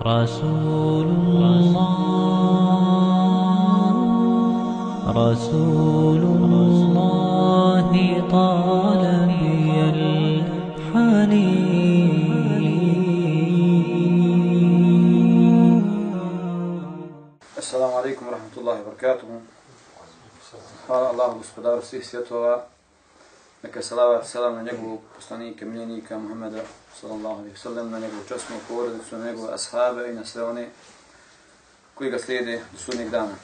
رسول الله رسول الله طال بي الحنين. السلام عليكم ورحمة الله وبركاته. قال الله سبحانه وتعالى Neka salavat salam na njegovog poslanika, miljenika Muhammeda sallallahu alaihi sallam, na njegovu časnu porodicu, na njegove ashabe i na sve one koji ga slijede do sudnjeg dana.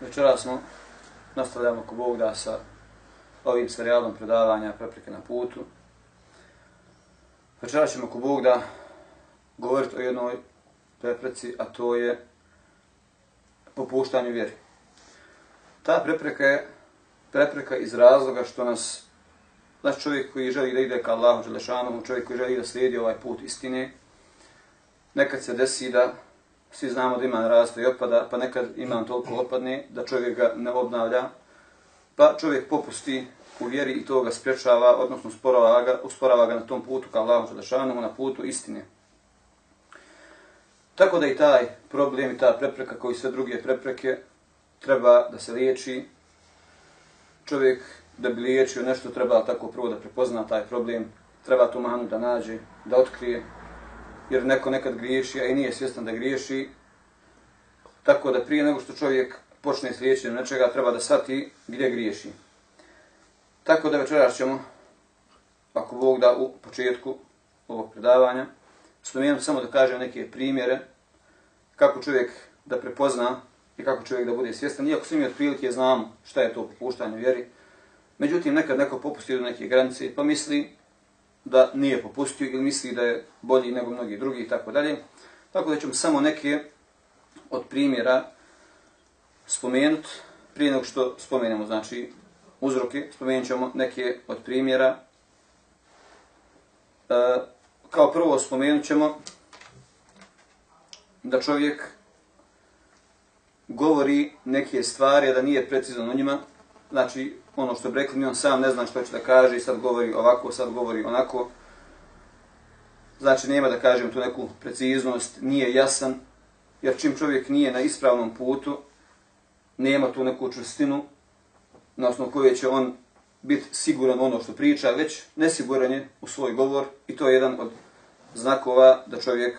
Večera smo, nastavljamo ko Bog da sa ovim serijalom predavanja Prepreke na putu. Večera ćemo ko Bog da govoriti o jednoj prepreci, a to je popuštanje vjeri. Ta prepreka je prepreka iz razloga što nas, naš čovjek koji želi da ide ka Allahu Đelešanomu, čovjek koji želi da slijedi ovaj put istine, nekad se desi da svi znamo da iman raste i opada, pa nekad iman toliko opadne da čovjek ga ne obnavlja, pa čovjek popusti u vjeri i to ga spriječava, odnosno usporava ga, usporava ga na tom putu ka Allahu Đelešanomu, na putu istine. Tako da i taj problem i ta prepreka koji sve druge prepreke treba da se liječi. Čovjek da bi liječio nešto treba tako prvo da prepozna taj problem, treba tu manu da nađe, da otkrije, jer neko nekad griješi, a i nije svjestan da griješi. Tako da prije nego što čovjek počne s liječenjem nečega, treba da sati gdje griješi. Tako da večeras ćemo, ako Bog da u početku ovog predavanja, spomenuti samo da kažem neke primjere kako čovjek da prepozna i kako čovjek da bude svjestan. Iako svi mi otprilike znamo šta je to popuštanje vjeri, međutim nekad neko popusti do neke granice pa misli da nije popustio ili misli da je bolji nego mnogi drugi i tako dalje. Tako da ćemo samo neke od primjera spomenuti prije nego što spomenemo znači uzroke, spomenut ćemo neke od primjera. E, kao prvo spomenut ćemo da čovjek govori neke stvari, a da nije precizan o njima. Znači, ono što bi rekli mi, on sam ne zna što će da kaže i sad govori ovako, sad govori onako. Znači, nema da kažem tu neku preciznost, nije jasan, jer čim čovjek nije na ispravnom putu, nema tu neku čvrstinu na osnovu koje će on biti siguran ono što priča, već nesiguran je u svoj govor i to je jedan od znakova da čovjek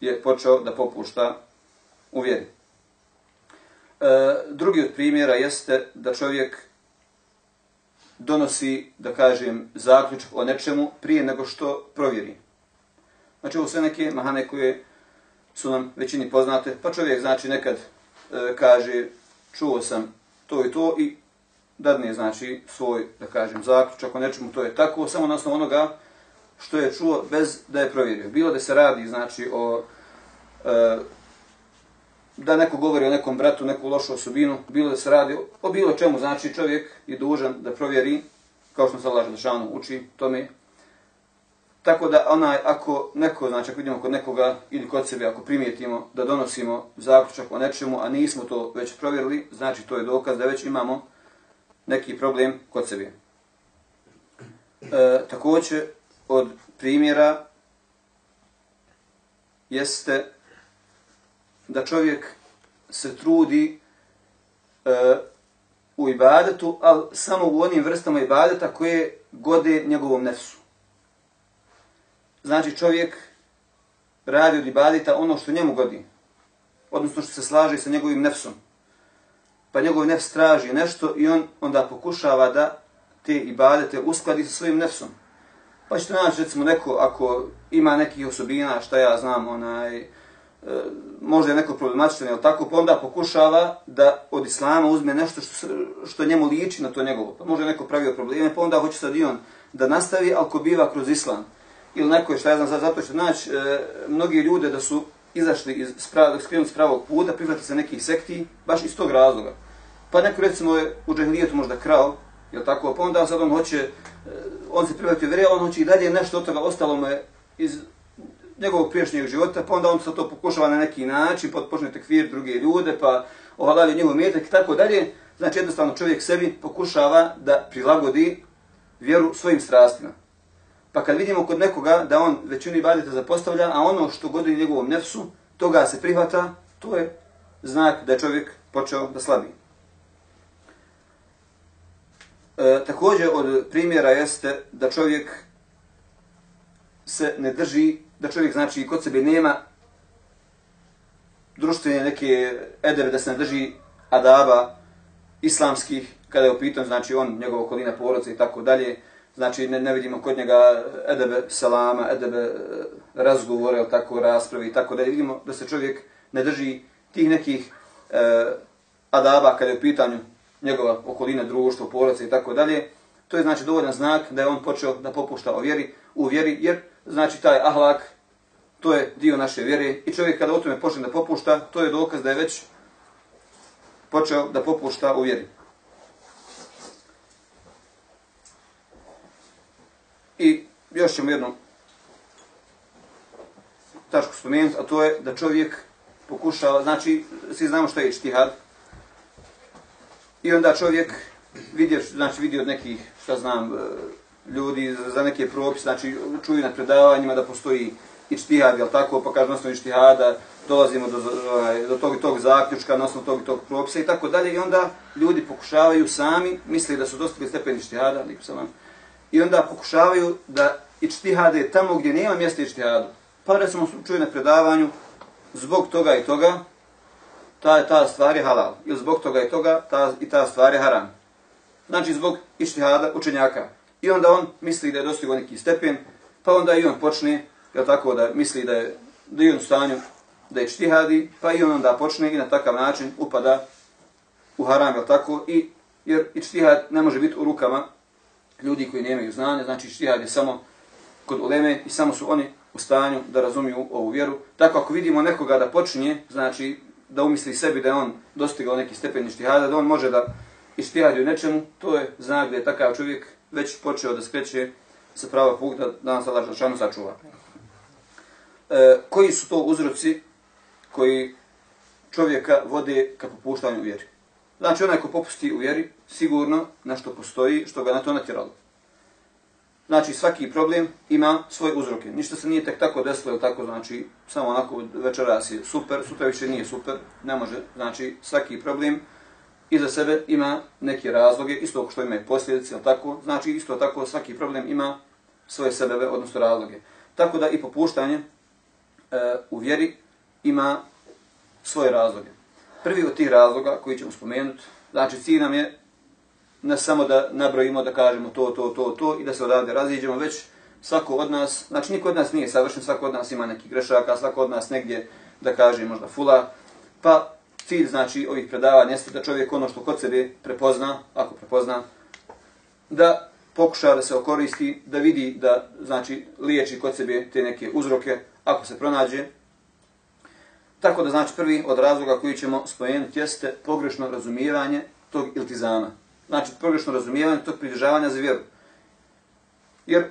je počeo da popušta u vjeri. E, drugi od primjera jeste da čovjek donosi, da kažem, zaključak o nečemu prije nego što provjeri. Znači, ovo sve neke mahane koje su nam većini poznate, pa čovjek znači nekad e, kaže čuo sam to i to i dadne znači svoj, da kažem, zaključak o nečemu, to je tako, samo na osnovu onoga što je čuo bez da je provjerio. Bilo da se radi, znači, o e, da neko govori o nekom bratu, neku lošu osobinu, bilo da se radi o bilo čemu, znači čovjek je dužan da provjeri, kao što se Allah Želešanu uči tome. Tako da onaj, ako neko, znači ako vidimo kod nekoga ili kod sebe, ako primijetimo da donosimo zaključak o nečemu, a nismo to već provjerili, znači to je dokaz da već imamo neki problem kod sebe. E, također, od primjera jeste da čovjek se trudi e, u ibadetu, ali samo u onim vrstama ibadeta koje gode njegovom nefsu. Znači čovjek radi od ibadeta ono što njemu godi, odnosno što se slaže sa njegovim nefsom. Pa njegov nefs traži nešto i on onda pokušava da te ibadete uskladi sa svojim nefsom. Pa ćete naći recimo neko ako ima nekih osobina, šta ja znam, onaj, E, možda je neko problematičan, ili tako, pa onda pokušava da od islama uzme nešto što, što njemu liči na to njegovo. Pa možda neko pravio probleme, pa onda hoće sad i on da nastavi, ali ko biva kroz islam. Ili neko je, šta ja znam, zato će naći e, mnogi ljude da su izašli iz sprav, skrenuti s pravog puta, prihvatili se nekih sekti, baš iz tog razloga. Pa neko recimo je u džahilijetu možda krao, jel tako, pa onda sad on hoće, e, on se prihvatio vjerija, on hoće i dalje nešto od toga ostalo mu je iz njegovog priješnjeg života, pa onda on se to pokušava na neki način, pa počne tekfir druge ljude, pa ohalali njegov metak i tako dalje. Znači jednostavno čovjek sebi pokušava da prilagodi vjeru svojim strastima. Pa kad vidimo kod nekoga da on većinu ibadeta zapostavlja, a ono što godi njegovom nefsu, toga se prihvata, to je znak da je čovjek počeo da slabi. E, također od primjera jeste da čovjek se ne drži, da čovjek znači kod sebe nema društvene neke edebe da se ne drži adaba islamskih, kada je upitan, znači on, njegova okolina porodca i tako dalje, znači ne, ne vidimo kod njega edebe salama, edebe e, razgovore, tako rasprave i tako dalje, vidimo da se čovjek ne drži tih nekih e, adaba kada je u pitanju njegova okolina, društvo, porodca i tako dalje, to je znači dovoljan znak da je on počeo da popušta o vjeri, u vjeri, jer znači taj ahlak, to je dio naše vjere i čovjek kada o tome počne da popušta, to je dokaz da je već počeo da popušta u vjeri. I još ćemo jednom tačku spomenuti, a to je da čovjek pokušava, znači, svi znamo što je ištihad, i onda čovjek vidio, znači, vidio od nekih, šta znam, e, ljudi za neke propise, znači, čuju na predavanjima da postoji ištihad, jel tako, pa kaže, na osnovu ištihada, dolazimo do, ovaj, do tog i tog zaključka, na osnovu tog i tog propisa i tako dalje, i onda ljudi pokušavaju sami, misli da su dostupili stepen ištihada, i onda pokušavaju da ištihade tamo gdje nema mjesta ištihadu. Pa recimo čuje na predavanju, zbog toga i toga, ta, ta stvar je halal. Ili zbog toga i toga, ta, i ta stvar je haram. Znači zbog ištihada učenjaka. I onda on misli da je dostigao neki stepen, pa onda i on počne, je tako, da misli da je, da je on u stanju da je čtihadi, pa i on onda počne i na takav način upada u haram, je tako, i jer i čtihad ne može biti u rukama ljudi koji nemaju znanja, znači čtihad je samo kod uleme i samo su oni u stanju da razumiju ovu vjeru. Tako ako vidimo nekoga da počinje, znači da umisli sebi da je on dostigao neki stepen ištihada, da on može da ištihadi u nečemu, to je znak da je takav čovjek već počeo da skreće sa prava puta da nas Allah Žešanu sačuva. E, koji su to uzroci koji čovjeka vode ka popuštanju u vjeri? Znači onaj ko popusti u vjeri, sigurno nešto postoji što ga na to natjeralo. Znači svaki problem ima svoje uzroke. Ništa se nije tek tako desilo, ili tako, znači samo onako večeras je super, sutra više nije super, ne može. Znači svaki problem iza sebe ima neke razloge, isto što ima i posljedice, ili tako. Znači isto tako svaki problem ima svoje sebebe, odnosno razloge. Tako da i popuštanje e, u vjeri ima svoje razloge. Prvi od tih razloga koji ćemo spomenuti, znači cilj nam je ne samo da nabrojimo, da kažemo to, to, to, to i da se odavde raziđemo, već svako od nas, znači niko od nas nije savršen, svako od nas ima neki grešaka, svako od nas negdje, da kaže možda fula, pa cilj znači ovih predavanja jeste da čovjek ono što kod sebe prepozna, ako prepozna, da pokuša da se okoristi, da vidi da znači liječi kod sebe te neke uzroke, ako se pronađe. Tako da znači prvi od razloga koji ćemo spomenuti jeste pogrešno razumijevanje tog iltizama znači pogrešno razumijevanje tog pridržavanja za vjeru. Jer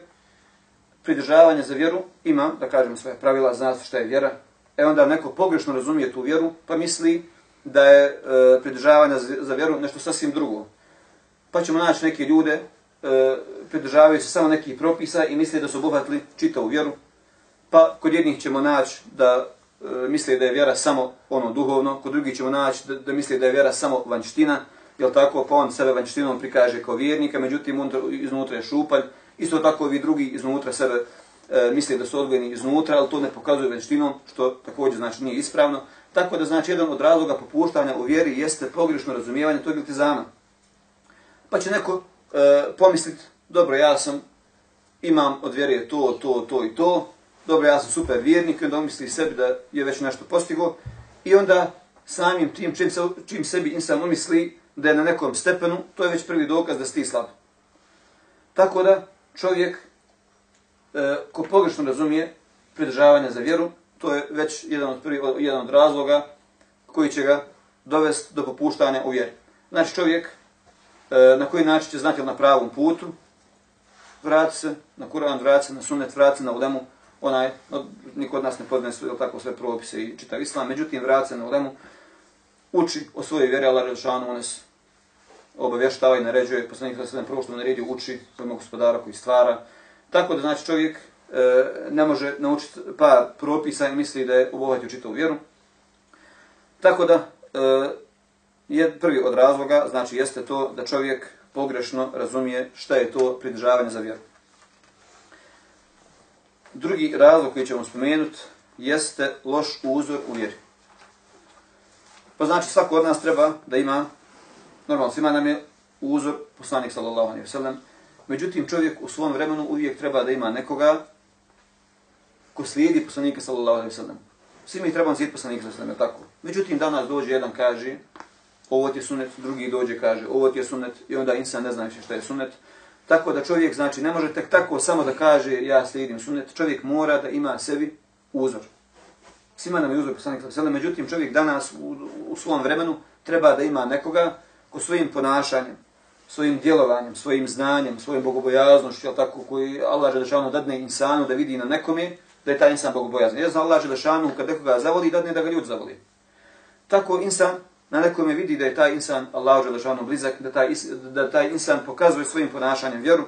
pridržavanje za vjeru ima, da kažemo svoje pravila, zna se šta je vjera, e onda neko pogrešno razumije tu vjeru, pa misli da je e, pridržavanje za, vjeru nešto sasvim drugo. Pa ćemo naći neke ljude, e, pridržavaju se samo nekih propisa i misle da su obuhvatili čitavu vjeru, pa kod jednih ćemo naći da e, misle da je vjera samo ono duhovno, kod drugih ćemo naći da, da misle da je vjera samo vanština, jel tako, pa on sebe vanjštinom prikaže kao vjernika, međutim iznutra je šupalj, isto tako vi drugi iznutra sebe e, misle da su odgojeni iznutra, ali to ne pokazuje vanjštinom, što također znači nije ispravno. Tako da znači jedan od razloga popuštanja u vjeri jeste pogrešno razumijevanje tog iltizama. Pa će neko e, pomisliti, dobro, ja sam, imam od vjere to, to, to i to, dobro, ja sam super vjernik, i onda misli sebi da je već nešto postigo, i onda samim tim, čim, se, čim sebi insan umisli, da je na nekom stepenu, to je već prvi dokaz da si ti slab. Tako da čovjek e, ko pogrešno razumije pridržavanje za vjeru, to je već jedan od, prvi, jedan od razloga koji će ga dovesti do popuštanja u vjeri. Znači čovjek e, na koji način će znati na pravom putu, vrati se na Kur'an, vrati se na sunnet, vrati se na ulemu, onaj, no, niko od nas ne poznaje sve, tako sve propise i čitav islam, međutim vrati se na ulemu, uči o svojoj vjeri, Allah Rešanu, on nas obavještava i naređuje, poslanik sa sedem prvo što naredio uči svojom gospodara koji stvara, Tako da znači čovjek E, ne može naučiti pa propisa i misli da je obuhvatio čitavu vjeru. Tako da e, je prvi od razloga, znači jeste to da čovjek pogrešno razumije šta je to pridržavanje za vjeru. Drugi razlog koji ćemo spomenuti jeste loš uzor u vjeri. Pa znači svako od nas treba da ima, normalno svima nam je uzor poslanik sallallahu alaihi wa sallam, međutim čovjek u svom vremenu uvijek treba da ima nekoga ko slijedi poslanika sallallahu alaihi ve sallam. Svi mi trebamo slijediti poslanika sallallahu alaihi sallam, tako. Međutim danas dođe jedan kaže, ovo ti je sunet, drugi dođe kaže, ovo ti je sunet, i onda insan ne zna više šta je sunet. Tako da čovjek, znači, ne može tek tako samo da kaže ja slijedim sunet, čovjek mora da ima sebi uzor. Svima nam je uzor poslanik sallallahu međutim čovjek danas u, u svom vremenu treba da ima nekoga ko svojim ponašanjem, svojim djelovanjem, svojim znanjem, svojim bogobojaznošću, tako, koji Allah Želešanu dadne insanu da vidi na nekome, da je taj insan bogobojazan. Jer zna Allah Želešanu kad nekoga zavoli, dadne da ga ljud zavoli. Tako insan na nekome vidi da je taj insan Allah Želešanu blizak, da taj, da taj insan pokazuje svojim ponašanjem vjeru.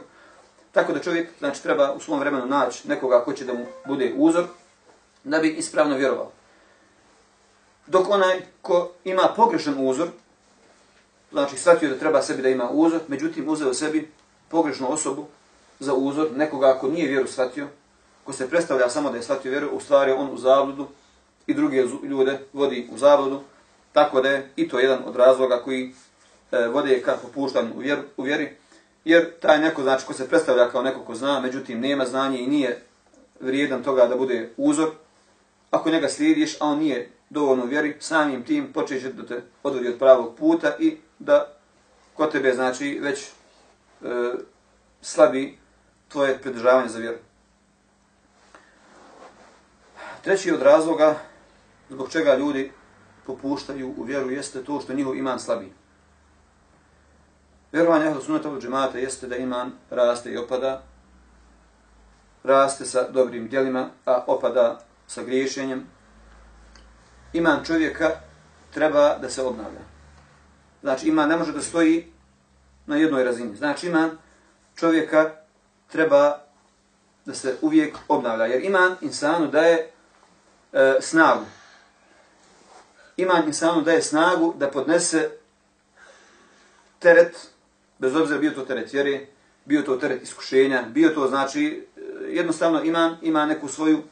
Tako da čovjek znači, treba u svom vremenu naći nekoga ko će da mu bude uzor, da bi ispravno vjerovao. Dok onaj ko ima pogrešan uzor, znači shvatio da treba sebi da ima uzor, međutim uzeo sebi pogrešnu osobu za uzor, nekoga ko nije vjeru shvatio, ko se predstavlja samo da je shvatio vjeru, u stvari on u zabludu i druge ljude vodi u zabludu, tako da je i to jedan od razloga koji e, vode ka popuštanju u, vjer, u vjeri, jer taj neko, znači, ko se predstavlja kao neko ko zna, međutim nema znanje i nije vrijedan toga da bude uzor, ako njega slijediš, a on nije dovoljno vjeri, samim tim počeće da te odvodi od pravog puta i da kod tebe znači već e, slabi tvoje pridržavanje za vjeru. Treći od razloga zbog čega ljudi popuštaju u vjeru jeste to što njihov iman slabi. Vjerovanje ahlu sunata u džemata jeste da iman raste i opada, raste sa dobrim djelima, a opada sa griješenjem. Iman čovjeka treba da se obnavlja. Znači iman ne može da stoji na jednoj razini. Znači iman čovjeka treba da se uvijek obnavlja. Jer iman insanu daje e, snagu. Iman insanu daje snagu da podnese teret, bez obzira bio to teret vjere, bio to teret iskušenja, bio to znači e, jednostavno iman ima neku svoju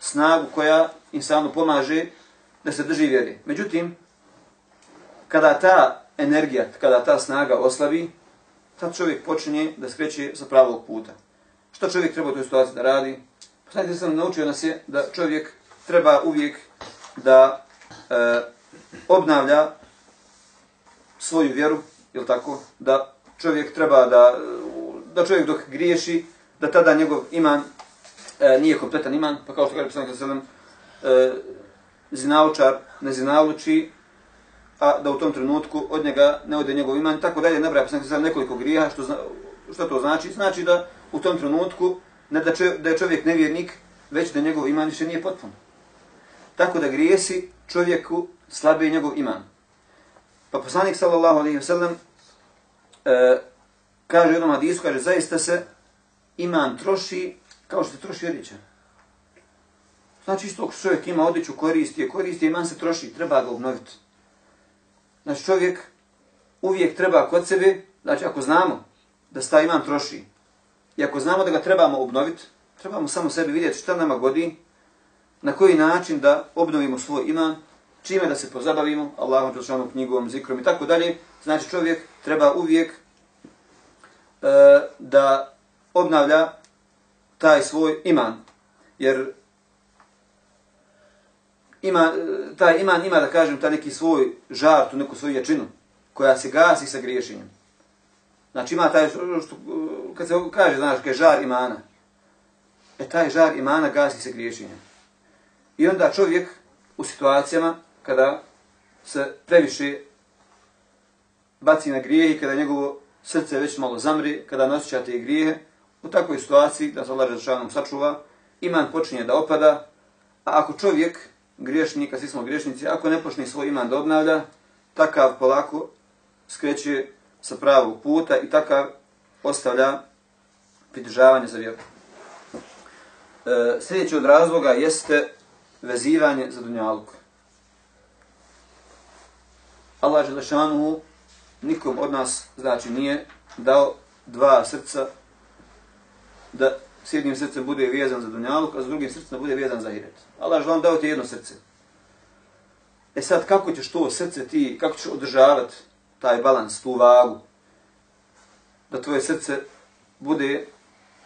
snagu koja insanu pomaže da se drži vjeri. Međutim, kada ta energija, kada ta snaga oslabi, tad čovjek počinje da skreće sa pravog puta. Što čovjek treba u toj situaciji da radi? Pa Poslanite sam naučio nas je da čovjek treba uvijek da e, obnavlja svoju vjeru, je tako? Da čovjek treba da, da čovjek dok griješi, da tada njegov iman e, nije kompletan iman, pa kao što kaže poslanik sallam, e, zinaučar ne zinauči, a da u tom trenutku od njega ne ode njegov iman, tako dalje, nabraja poslanik sallam nekoliko grija, što, zna, što to znači? Znači da u tom trenutku ne da, čovjek, da je čovjek nevjernik, već da njegov iman više nije potpun. Tako da grijesi čovjeku slabije njegov iman. Pa poslanik sallallahu alaihi wasallam e, kaže u jednom hadisu, kaže, zaista se iman troši kao što se troši odjeća. Znači isto ako čovjek ima odjeću, koristi je, koristi je, iman se troši, treba ga obnoviti. Znači čovjek uvijek treba kod sebe, znači ako znamo da se taj iman troši, i ako znamo da ga trebamo obnoviti, trebamo samo sebi vidjeti šta nama godi, na koji način da obnovimo svoj iman, čime da se pozabavimo, Allahom, Đelšanom, knjigom, zikrom i tako dalje. Znači čovjek treba uvijek e, da obnavlja taj svoj iman. Jer ima, e, taj iman ima, da kažem, taj neki svoj žar, tu neku svoju jačinu, koja se gasi sa griješenjem. Znači ima taj, što, kad se kaže, znaš, kaj žar imana, e taj žar imana gasi se griješenjem. I onda čovjek u situacijama kada se previše baci na grije i kada njegovo srce već malo zamri, kada ne te grije, u takvoj situaciji, da se Allah Žešanom sačuva, iman počinje da opada, a ako čovjek, griješnik, a svi smo griješnici, ako ne počne svoj iman da obnavlja, takav polako skreće sa pravog puta i takav ostavlja pridržavanje za vjeru. E, sljedeći od razloga jeste vezivanje za dunjalku. Allah Želešanuhu nikom od nas, znači, nije dao dva srca da s jednim srcem bude vezan za dunjaluk, a s drugim srcem da bude vezan za hiret. Allah Želešanuhu dao ti jedno srce. E sad, kako ćeš to srce ti, kako ćeš održavati taj balans, tu vagu, da tvoje srce bude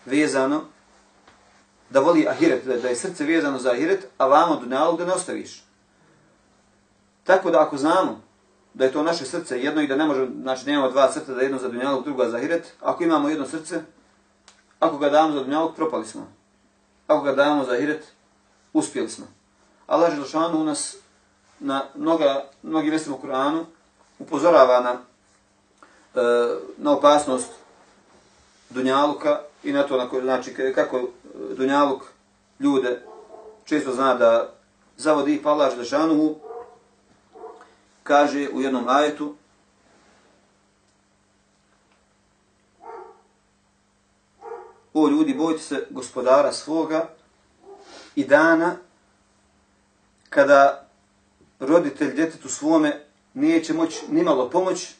vezano, da voli ahiret, da, da je srce vezano za ahiret, a vamo dunjaluk da ne ostaviš. Tako da ako znamo da je to naše srce jedno i da ne možemo, znači nemamo dva srca, da jedno za dunjalog, drugo za ahiret, ako imamo jedno srce, ako ga damo za dunjalog, propali smo. Ako ga damo za ahiret, uspjeli smo. Allah Želšanu u nas na mnoga, mnogi mjestima u Kur'anu upozorava na, e, na opasnost Dunjaluka i na to na koji, znači, kako e, Dunjaluk ljude često zna da zavodi pa Allah Želešanuhu kaže u jednom ajetu O ljudi, bojte se gospodara svoga i dana kada roditelj djetetu svome neće moći nimalo pomoć,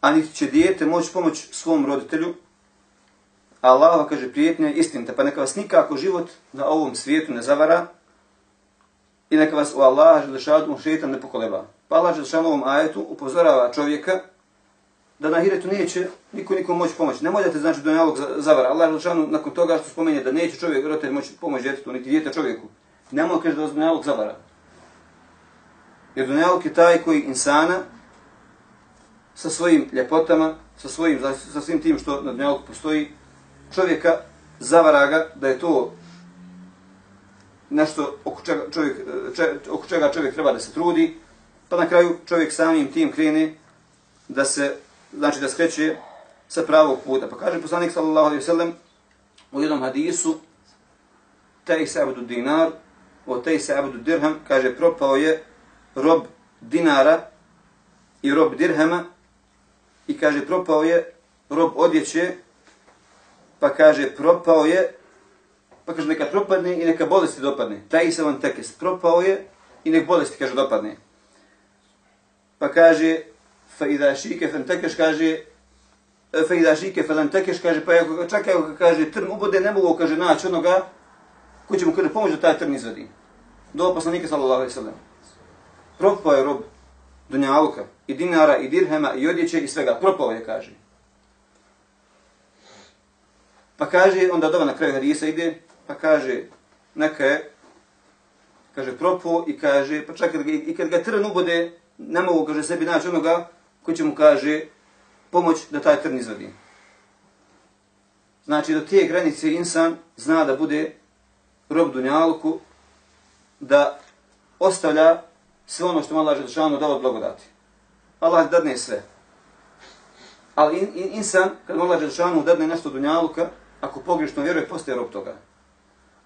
a niti će dijete moći pomoć svom roditelju, Allah kaže prijetnja je istinita, pa neka vas nikako život na ovom svijetu ne zavara i neka vas u Allah želešatu šetan ne pokoleba. Pa Allah želešanu ovom ajetu upozorava čovjeka da na hiretu neće niko nikom moći pomoći. Ne možete znači do nalog zavara. Allah želešanu nakon toga što spomenje da neće čovjek roditelj moći pomoći djetetu, niti djete čovjeku. Ne može kaže da vas do zavara. Jer dunjaluk je taj koji insana sa svojim ljepotama, sa, svojim, sa svim tim što na dunjaluku postoji, čovjeka zavara ga da je to nešto oko čega, čovjek, če, oko čega čovjek treba da se trudi, pa na kraju čovjek samim tim krene da se, znači da skreće sa pravog puta. Pa kaže poslanik sallallahu alaihi sallam u jednom hadisu, taj se abdu dinar, o taj se abdu dirham, kaže propao je rob dinara i rob dirhama i kaže propao je rob odjeće pa kaže propao je pa kaže neka propadne i neka bolesti dopadne. Taj se vam tekes. Propao je i nek bolesti kaže dopadne. Pa kaže fa idha šike fan tekeš kaže fa idha šike fan tekeš kaže pa ako čekaj ako kaže trn ubode ne mogu kaže naći onoga ko će mu kada pomoći da taj trn izvadi. Do poslanika sallallahu alejhi ve sellem propao je rob dunjaluka i dinara i dirhema i odjeće i svega. Propao je, kaže. Pa kaže, onda dova na kraju hadisa ide, pa kaže, neka je, kaže, propo i kaže, pa čak i kad ga trn ubode, ne mogu, kaže, sebi naći onoga koji će mu, kaže, pomoć da taj trn izvadi. Znači, do tije granice insan zna da bude rob dunjalku, da ostavlja sve ono što mu Allah Želešanu dao od blagodati. Allah dadne sve. Ali in, in, insan, kad mu Allah Želešanu dadne nešto dunjaluka, ako pogrešno vjeruje, postaje rob toga.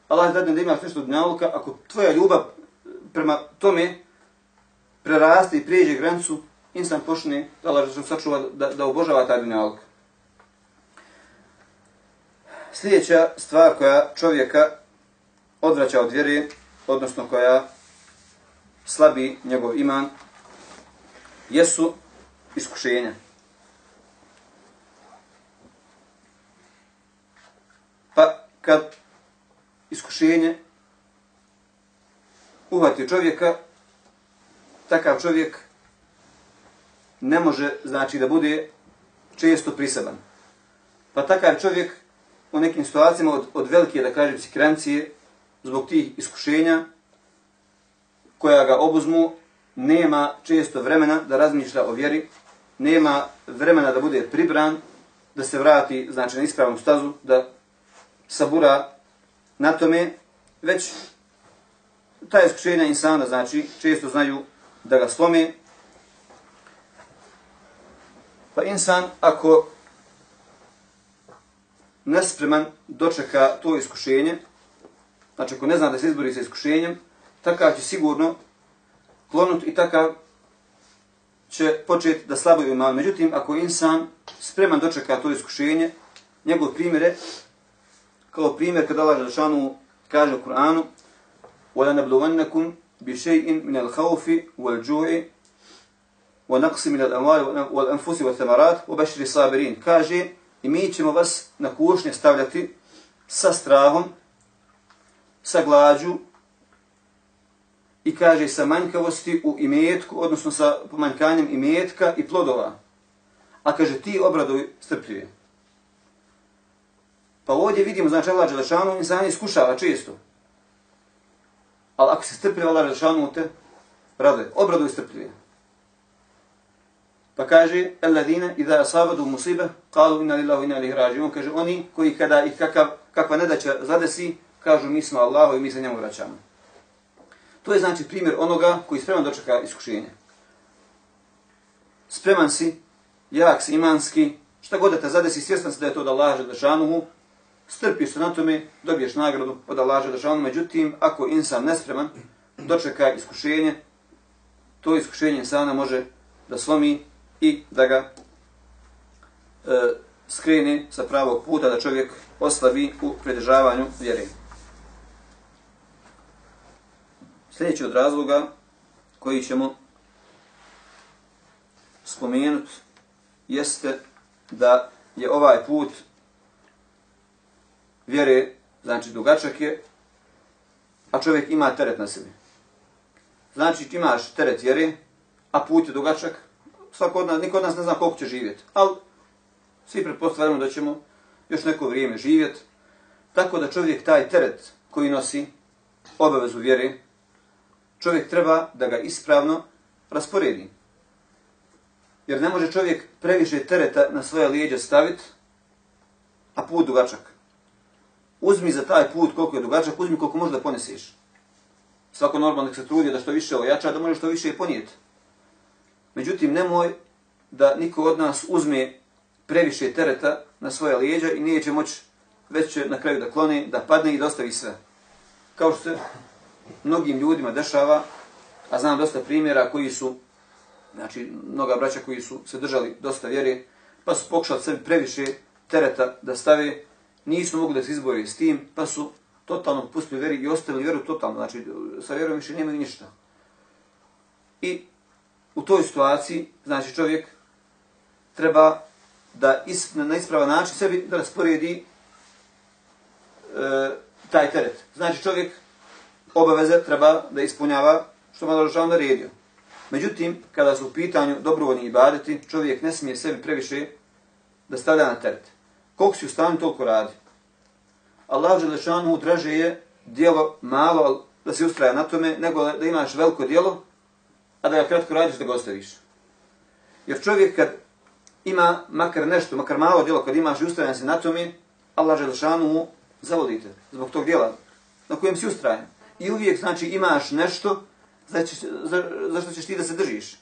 Allah dadne da imaš nešto dunjaluka, ako tvoja ljubav eh, prema tome preraste i prijeđe granicu, insan počne da Allah Želešanu sačuva da, da obožava taj dunjaluk. Sljedeća stvar koja čovjeka odvraća od vjere, odnosno koja slabi njegov iman, jesu iskušenja. Pa kad iskušenje uhvati čovjeka, takav čovjek ne može znači da bude često priseban. Pa takav čovjek u nekim situacijama od, od velike, da kažem, sikrancije, zbog tih iskušenja, koja ga obuzmu, nema često vremena da razmišlja o vjeri, nema vremena da bude pribran, da se vrati znači, na ispravnu stazu, da sabura na tome, već ta iskušenja insana, znači, često znaju da ga slome. Pa insan, ako nespreman dočeka to iskušenje, znači ako ne zna da se izbori sa iskušenjem, takav će sigurno klonut i takav će početi da slabo ima. Međutim, ako insan spreman dočeka to iskušenje, njegov primjer je Kao primjer kada Allah Želešanu kaže u Kur'anu وَلَنَبْلُوَنَّكُمْ بِشَيْءٍ مِنَ الْخَوْفِ وَالْجُوعِ وَنَقْسِ مِنَ الْأَمْوَالِ وَالْأَنْفُسِ وَالثَّمَرَاتِ وَبَشْرِ صَابِرِينَ Kaže, i mi ćemo vas na kušnje stavljati sa strahom, sa glađu i kaže sa manjkavosti u imetku, odnosno sa pomanjkanjem imetka i plodova. A kaže ti obraduj strpljive. Pa ovdje vidimo, znači Allah Đelešanu insan iskušava često. Ali ako se strpljiva Allah Đelešanu te raduje, obraduje strpljive. Pa kaže, Alladine, idha asabadu musibe, kalu inna lillahu inna lihi rađi. On kaže, oni koji kada ih kakav, kakva nedaća zadesi, kažu mi smo Allahu i mi se njemu vraćamo. To je znači primjer onoga koji spreman dočeka iskušenje. Spreman si, jak si, imanski, šta god da te zadesi, svjestan si da je to od Allaha Želešanuhu, strpi se na tome, dobiješ nagradu od Allaha Đelešanu. Međutim, ako insan nespreman, dočeka iskušenje, to iskušenje insana može da slomi i da ga e, skrene sa pravog puta, da čovjek oslabi u pridržavanju vjere. Sljedeći od razloga koji ćemo spomenuti jeste da je ovaj put vjere, znači dugačak je, a čovjek ima teret na sebi. Znači ti imaš teret vjere, a put je dugačak, svako od nas, niko od nas ne zna koliko će živjeti. Ali svi pretpostavljamo da ćemo još neko vrijeme živjeti. Tako da čovjek taj teret koji nosi obavezu vjere, čovjek treba da ga ispravno rasporedi. Jer ne može čovjek previše tereta na svoje lijeđe staviti, a put dugačak. Uzmi za taj put koliko je dugačak, uzmi koliko možeš da poneseš. Svako normalno nek se trudi da što više ojača, da može što više ponijeti. Međutim, nemoj da niko od nas uzme previše tereta na svoje lijeđa i nije će moći već će na kraju da kloni, da padne i da ostavi sve. Kao što se mnogim ljudima dešava, a znam dosta primjera koji su, znači mnoga braća koji su se držali dosta vjere, pa su pokušali sebi previše tereta da stave, nisu mogli da se izbori s tim, pa su totalno pustili veri i ostavili vjeru totalno, znači sa vjerom više nemaju ništa. I u toj situaciji, znači čovjek treba da is, na ispravan način sebi da rasporedi e, taj teret. Znači čovjek obaveze treba da ispunjava što malo žao naredio. Međutim, kada su u pitanju dobrovoljni ibadeti, čovjek ne smije sebi previše da stavlja na teret. Koliko si u stanju, toliko radi. Allah Želešanu draže je dijelo malo da se ustraja na tome, nego da imaš veliko dijelo, a da ga kratko radiš da ga ostaviš. Jer čovjek kad ima makar nešto, makar malo djelo, kad imaš i ustrajan se na tome, Allah Želešanu mu zavodite zbog tog djela na kojem si ustrajan. I uvijek, znači, imaš nešto za, za, za što ćeš ti da se držiš.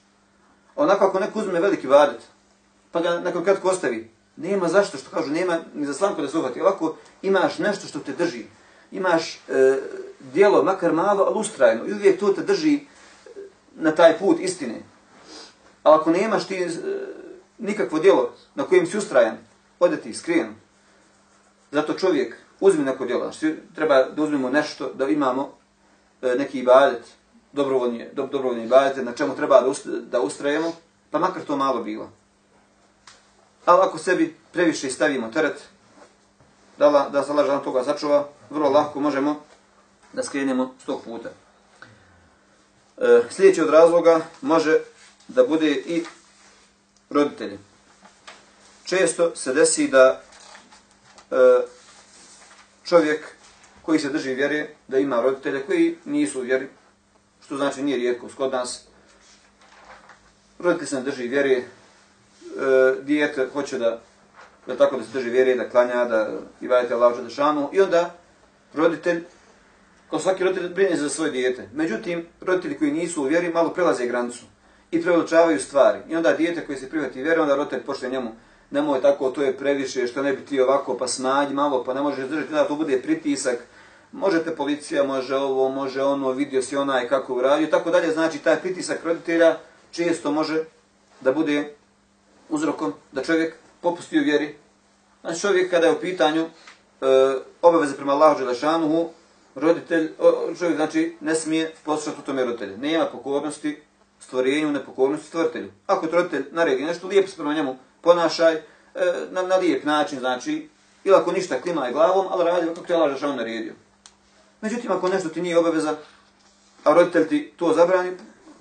Onako ako neko uzme veliki vadet, pa ga nakon kratko ostavi, nema zašto, što kažu, nema ni za slamku da se uhvati. Ovako imaš nešto što te drži. Imaš e, dijelo, makar malo, ali ustrajno. I uvijek to te drži e, na taj put istine. A ako nemaš ti e, nikakvo djelo na kojem si ustrajan, ode ti skrijen. Zato čovjek uzmi neko djelo. Znači, treba da uzmemo nešto, da imamo e, neki ibadet, dobrovoljni, do, dobrovoljni ibadet, na čemu treba da, ust, da ustrajemo, pa makar to malo bilo. Ali ako sebi previše stavimo teret, da, da se lažan toga začuva, vrlo lahko možemo da skrenemo s tog puta. E, sljedeći od razloga može da bude i roditelji. Često se desi da e, čovjek koji se drži vjere, da ima roditelje koji nisu vjeri, što znači nije rijetko kod nas. Roditelj se ne drži vjere, E, dijete hoće da, da tako da se drži vjere, da klanja, da ibadete Allah da i onda roditelj kao svaki roditelj brine za svoje dijete. Međutim, roditelji koji nisu u vjeri malo prelaze granicu i preveličavaju stvari. I onda dijete koji se prihvati vjere, onda roditelj pošle njemu, nemoj tako, to je previše, što ne bi ti ovako, pa snađi malo, pa ne možeš držati, da to bude pritisak. Možete policija, može ovo, može ono, vidio si onaj kako uradio, tako dalje. Znači, taj pritisak roditelja često može da bude uzrokom da čovjek popusti u vjeri. Znači, čovjek kada je u pitanju e, obaveze prema Allahu Đelešanuhu, roditelj, o, čovjek znači ne smije poslušati u tome roditelje. Nema pokornosti stvorenju, nepokornosti stvoritelju. Ako ti roditelj naredi nešto, lijepo se prema njemu ponašaj e, na, na lijep način, znači, ili ako ništa klimaj glavom, ali radi kako ti Allah Đelešanuhu naredio. Međutim, ako nešto ti nije obaveza, a roditelj ti to zabrani,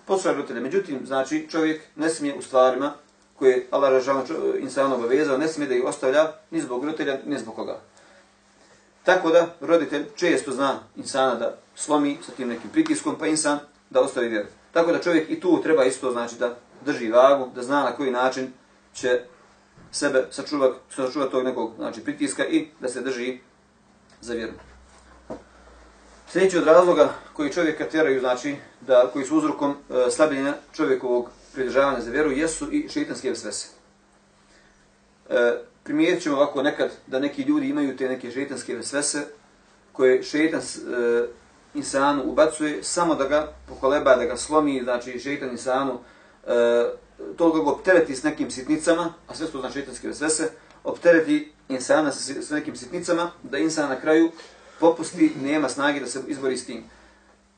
poslušaj roditelje. Međutim, znači, čovjek ne smije u stvarima koje Allah Đelešanuhu insana obavezao, ne smije da ih ostavlja ni zbog roditelja, ni zbog koga. Tako da roditelj često zna insana da slomi sa tim nekim pritiskom, pa insan da ostavi vjeru. Tako da čovjek i tu treba isto znači da drži vagu, da zna na koji način će sebe sačuvati sačuva tog nekog znači, pritiska i da se drži za vjeru. Sljedeći od razloga koji čovjeka tjeraju, znači, da, koji su uzrokom e, slabljenja čovjekovog pridržavanje za vjeru, jesu i šeitanske vesvese. E, primijetit ćemo ovako nekad da neki ljudi imaju te neke šeitanske vesvese koje šeitan e, insanu ubacuje samo da ga pokoleba, da ga slomi, znači šeitan insanu e, toliko ga optereti s nekim sitnicama, a sve su znači šeitanske vesvese, optereti insana sa, sa nekim sitnicama, da insan na kraju popusti, nema snage da se izbori s tim.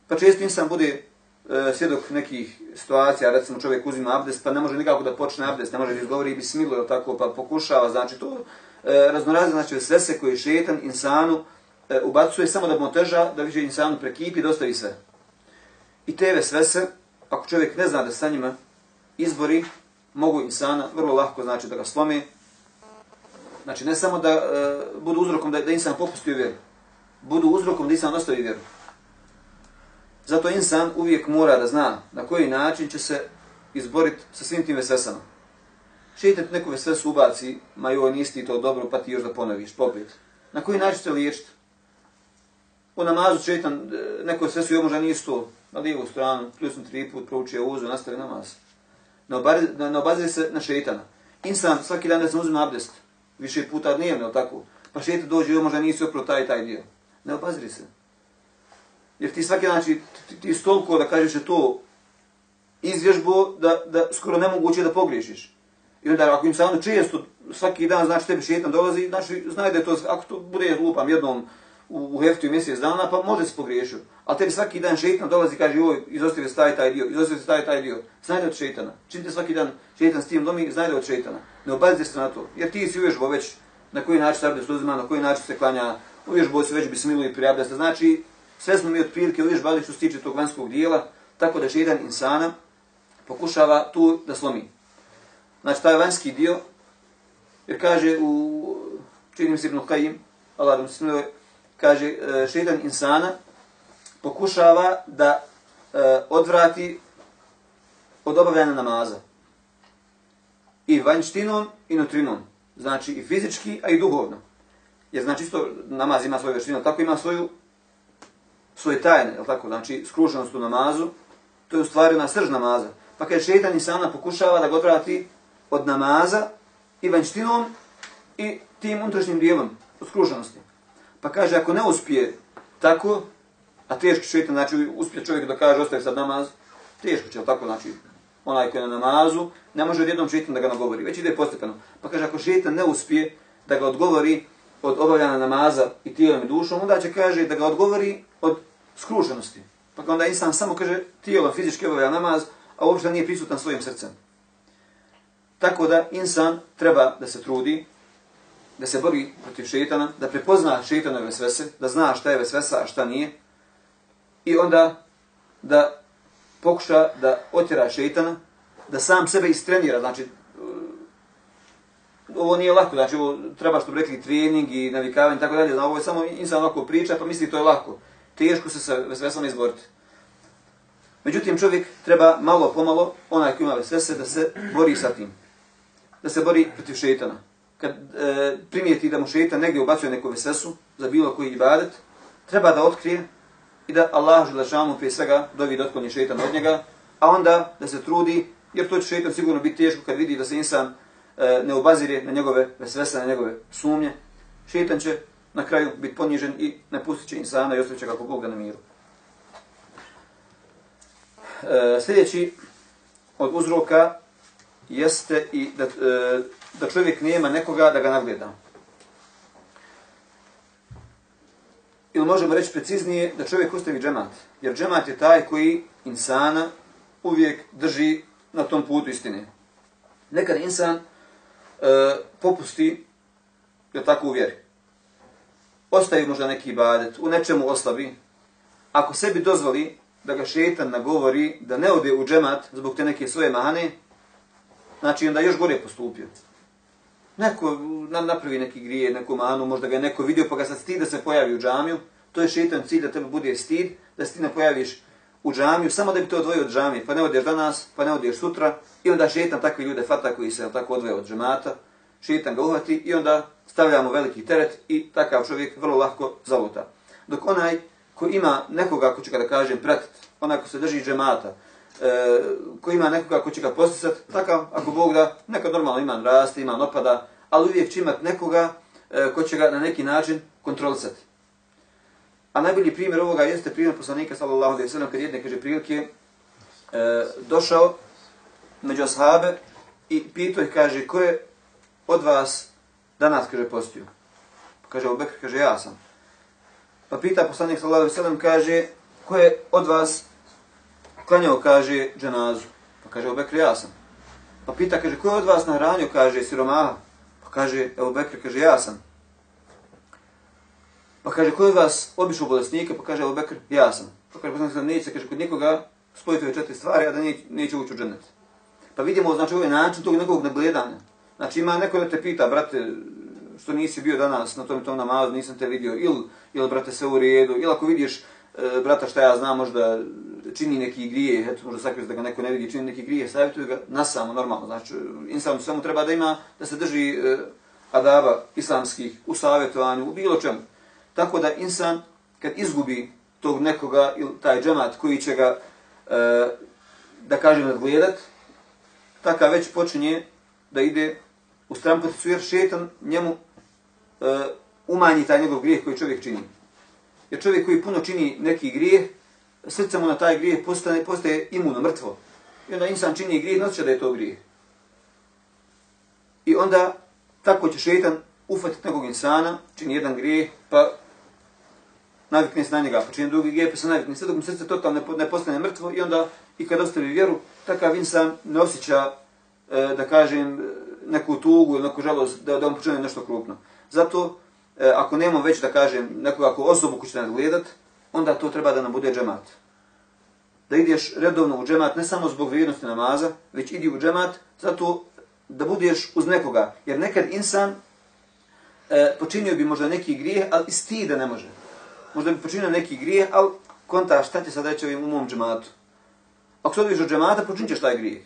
Pa često insan bude e, svjedok nekih situacija, recimo čovjek uzima abdest, pa ne može nikako da počne abdest, ne može da izgovori bismilu, ili tako, pa pokušava, znači to e, raznorazne, znači sve se koje šetan insanu e, ubacuje samo da mu oteža, da više insanu prekipi, dostavi sve. I teve sve se, ako čovjek ne zna da sa njima izbori, mogu insana vrlo lahko, znači da ga slomi, znači ne samo da e, budu uzrokom da, da insan popusti u vjeru, budu uzrokom da insan ostavi vjeru. Zato insan uvijek mora da zna na koji način će se izboriti sa svim tim vesesama. Šeitan neku vesvesu ubaci, ma joj nisi ti to dobro, pa ti još da ponoviš, pa popet. Na koji način će se liječiti? U namazu šeitan e, neku vesesu joj možda nije sto, na lijevu stranu, pljusnu tri put, proučio uzu, nastavi namaz. Ne obazuje se na šeitana. Insan svaki dan da se uzme abdest, više puta dnevno, tako? Pa šeitan dođe, joj možda nisi opravo taj taj dio. Ne obaziri se. Jer ti svaki dan, znači, ti, ti stoliko da kažeš je to izvježbo da, da skoro nemoguće da pogriješiš. I onda ako im samo često svaki dan znači tebi šetan dolazi, znači znaj da je to, ako to bude lupam jednom u, u heftu mjesec dana, pa može se pogriješiti. Ali tebi svaki dan šetan dolazi i kaže, joj, izostavi se taj taj dio, izostavi se taj taj dio. Znaj da je od šetana. Čim te svaki dan šetan s tim domi, znaj da je od šetana. Ne obazite se na to. Jer ti si uvježbo već na koji način se abdest uzima, na koji način se klanja, uvježbo se već bismilu i prije Znači, sve smo mi otprilike uvježbali što se tiče tog vanjskog dijela, tako da jedan insana pokušava tu da slomi. Znači, taj vanjski dio, jer kaže u, činim se Ibn Qajim, Allah da mu kaže, šeitan insana pokušava da e, odvrati od obavljanja namaza. I vanjštinom i nutrinom. Znači i fizički, a i duhovno. Jer znači isto namaz ima svoju veštinu, tako ima svoju svoje tajne, je tako? Znači, skrušenost u namazu, to je u stvari na srž namaza. Pa kad šeitan insana pokušava da ga odvrati od namaza i vanjštinom i tim unutrašnjim dijelom od skrušenosti. Pa kaže, ako ne uspije tako, a teško šeitan, znači uspije čovjek da kaže ostaje sad namaz, teško će, tako? Znači, onaj koji je na namazu, ne može odjednom šeitan da ga nagovori, već ide postepeno. Pa kaže, ako šeitan ne uspije da ga odgovori od obavljanja namaza i tijelom i dušom, onda će kaže da ga odgovori od skrušenosti. Pa onda insan samo kaže tijelo fizički obavlja namaz, a uopšte nije prisutan svojim srcem. Tako da insan treba da se trudi, da se bori protiv šeitana, da prepozna šeitanove svese, da zna šta je vesvesa, a šta nije. I onda da pokuša da otjera šeitana, da sam sebe istrenira, znači uh, ovo nije lako, znači ovo treba što bi rekli trening i navikavanje i tako dalje, znači ovo je samo insan ovako priča pa misli to je lako. Teško se sa vesvesom izboriti. Međutim, čovjek treba malo pomalo, onaj koji ima vesvese, da se bori sa tim. Da se bori protiv šeitana. Kad e, primijeti da mu šeitan negdje ubacuje neku vesvesu za bilo koji ibadet, treba da otkrije i da Allah želešanu prije svega dovi da otkloni šeitan od njega, a onda da se trudi, jer to će šeitan sigurno biti teško kad vidi da se insan e, ne obazire na njegove vesvese, na njegove sumnje. Šeitan će na kraju biti ponižen i ne pustit će insana i ostavit će kako Bog da na miru. E, sljedeći od uzroka jeste i da, e, da čovjek nema nekoga da ga nagleda. ili možemo reći preciznije, da čovjek ostavi džemat. Jer džemat je taj koji insana uvijek drži na tom putu istine. Nekad insan e, popusti, je tako u vjeri. Ostavi možda neki ibadet, u nečemu oslabi. Ako sebi dozvoli da ga šetan nagovori da ne ode u džemat zbog te neke svoje mane, znači onda još gore postupio. Neko napravi neki grije, neku manu, možda ga je neko vidio pa ga sad stid da se pojavi u džamiju, to je šetan cilj da tebe bude stid, da se ti ne pojaviš u džamiju, samo da bi to odvojio od džamije, pa ne odeš danas, pa ne odeš sutra, i onda šetan takve ljude fata koji se tako odvoje od džemata, šetan ga uhvati i onda stavljamo veliki teret i takav čovjek vrlo lahko zaluta. Dok onaj ko ima nekoga ko će ga da kažem pratiti, onaj ko se drži džemata, e, ko ima nekoga ko će ga postisat, takav, ako Bog da, neka normalno ima raste, ima opada, ali uvijek će imat nekoga e, ko će ga na neki način kontrolisati. A najbolji primjer ovoga jeste primjer poslanika sallallahu alejhi ve sellem kad jedne kaže prilike e, došao među ashabe i pitao ih kaže ko je od vas danas kaže postio. Kaže Abu Bekr kaže ja sam. Pa pita poslanik sallallahu alejhi ve sellem kaže ko je od vas klanjao kaže dženazu. Pa kaže Abu Bekr ja sam. Pa pita kaže ko je od vas nahranio kaže siromaha. Pa kaže Abu Bekr kaže ja sam. Pa kaže, ko je vas obišao bolesnika? Pa kaže, Bekr, ja sam. Pa kaže, poslanik sam neće, kaže, kod nikoga spojiti ove četiri stvari, a da neće, neće ući u džennet. Pa vidimo, znači, ovaj način tog nekog nagledanja. Znači, ima neko da te pita, brate, što nisi bio danas na tom i tom namazu, nisam te vidio, ili, ili brate, se u redu, ili ako vidiš, e, brata, šta ja znam, možda čini neki grije, eto, možda sakriš da ga neko ne vidi, čini neki grije, savjetuju ga na samo, normalno. Znači, insan samo treba da ima, da se drži e, adaba islamskih u savjetovanju, u bilo čemu. Tako da insan, kad izgubi tog nekoga ili taj džemat koji će ga, e, da kažem, nadgledat, takav već počinje da ide u stramputicu, jer šetan njemu e, umanji taj njegov grijeh koji čovjek čini. Jer čovjek koji puno čini neki grijeh, srce mu na taj grijeh postane, postaje imuno, mrtvo. I onda insan čini grijeh, noće da je to grijeh. I onda tako će šetan ufatiti nekog insana, čini jedan grijeh, pa navikne se na njega, pa počinje drugi grijeh, pa se navikne se, dok mu srce totalno ne postane mrtvo i onda i kad ostavi vjeru, takav insan ne osjeća, e, da kažem, neku tugu ili neku žalost da, da on počine nešto krupno. Zato, e, ako nemamo već, da kažem, nekoga ako osobu ko će nadgledat, onda to treba da nam bude džemat. Da ideš redovno u džemat, ne samo zbog vrijednosti namaza, već idi u džemat, zato da budeš uz nekoga. Jer nekad insan e, počinio bi možda neki grijeh, ali i da ne može možda bi počinio neki grijeh, ali konta šta ti sad reći ovim u mom džematu. Ako se odviš od džemata, počinit ćeš taj grijeh.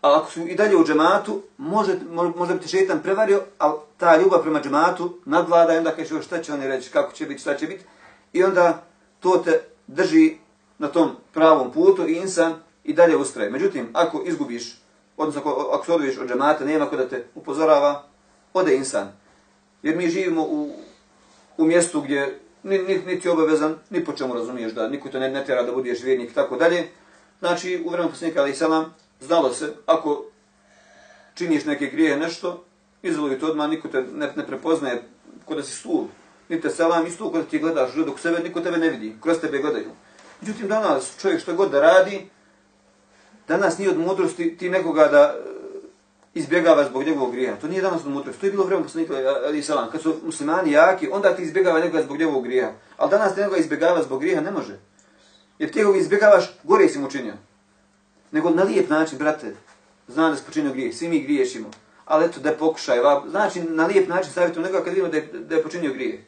A ako su i dalje u džematu, može, možda bi te šetan prevario, ali ta ljubav prema džematu nadvlada i onda kažeš šta će oni reći, kako će biti, šta će biti. I onda to te drži na tom pravom putu i insan i dalje ustraje. Međutim, ako izgubiš, odnosno ako, ako se odviš od džemata, nema ko da te upozorava, ode insan. Jer mi živimo u, u mjestu gdje ni, ni, ni ti obavezan, ni po čemu razumiješ da niko te ne, ne tjera da budeš vjernik i tako dalje. Znači, u vremenu posljednika Ali Salam, znalo se, ako činiš neke grije nešto, izvoli to odmah, niko te ne, ne prepoznaje kod da si stul, Ni te selam, isto kod da ti gledaš dok sebe, niko tebe ne vidi, kroz tebe gledaju. Međutim, danas čovjek što god da radi, danas nije od mudrosti ti nekoga da e, izbjegava zbog njegovog grija. To nije danas mudrost. To je bilo vreme poslanika Ali Salam. Kad su muslimani jaki, onda ti izbjegava nekoga zbog njegovog grija. Ali danas te nekoga izbjegava zbog grija ne može. Jer ti ga izbjegavaš, gore si mu činio. Nego na lijep način, brate, zna da se počinio grijeh, svi mi griješimo. Ali eto, da pokušaj, va, znači na lijep način savjetujem nekoga kad vidimo da je, da je počinio grijeh.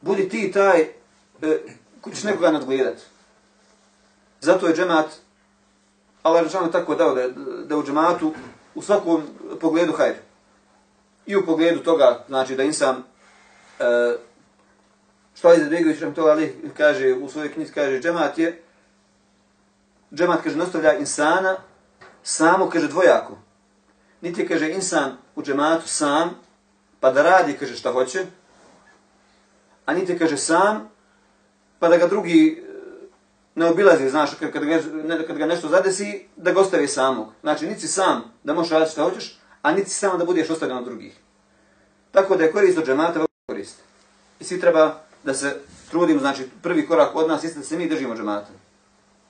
Budi ti taj, e, ko ćeš nekoga nadgledat. Zato je džemat, Allah je tako dao da, da u džematu u svakom pogledu hajr. I u pogledu toga, znači da insan, e, što je Zadbegović nam to ali kaže u svojoj knjizi, kaže džemat je, džemat kaže nastavlja insana, samo kaže dvojako. Niti kaže insan u džematu sam, pa da radi, kaže šta hoće, a niti kaže sam, pa da ga drugi e, ne obilazi, znaš, kad, kad, ga, ne, kad ga nešto zadesi, da ga ostavi samog. Znači, niti sam da možeš raditi šta hoćeš, a niti samo da budeš ostavljen od drugih. Tako da je korist od džemata korist. I svi treba da se trudimo, znači prvi korak od nas jeste da se mi držimo džemata.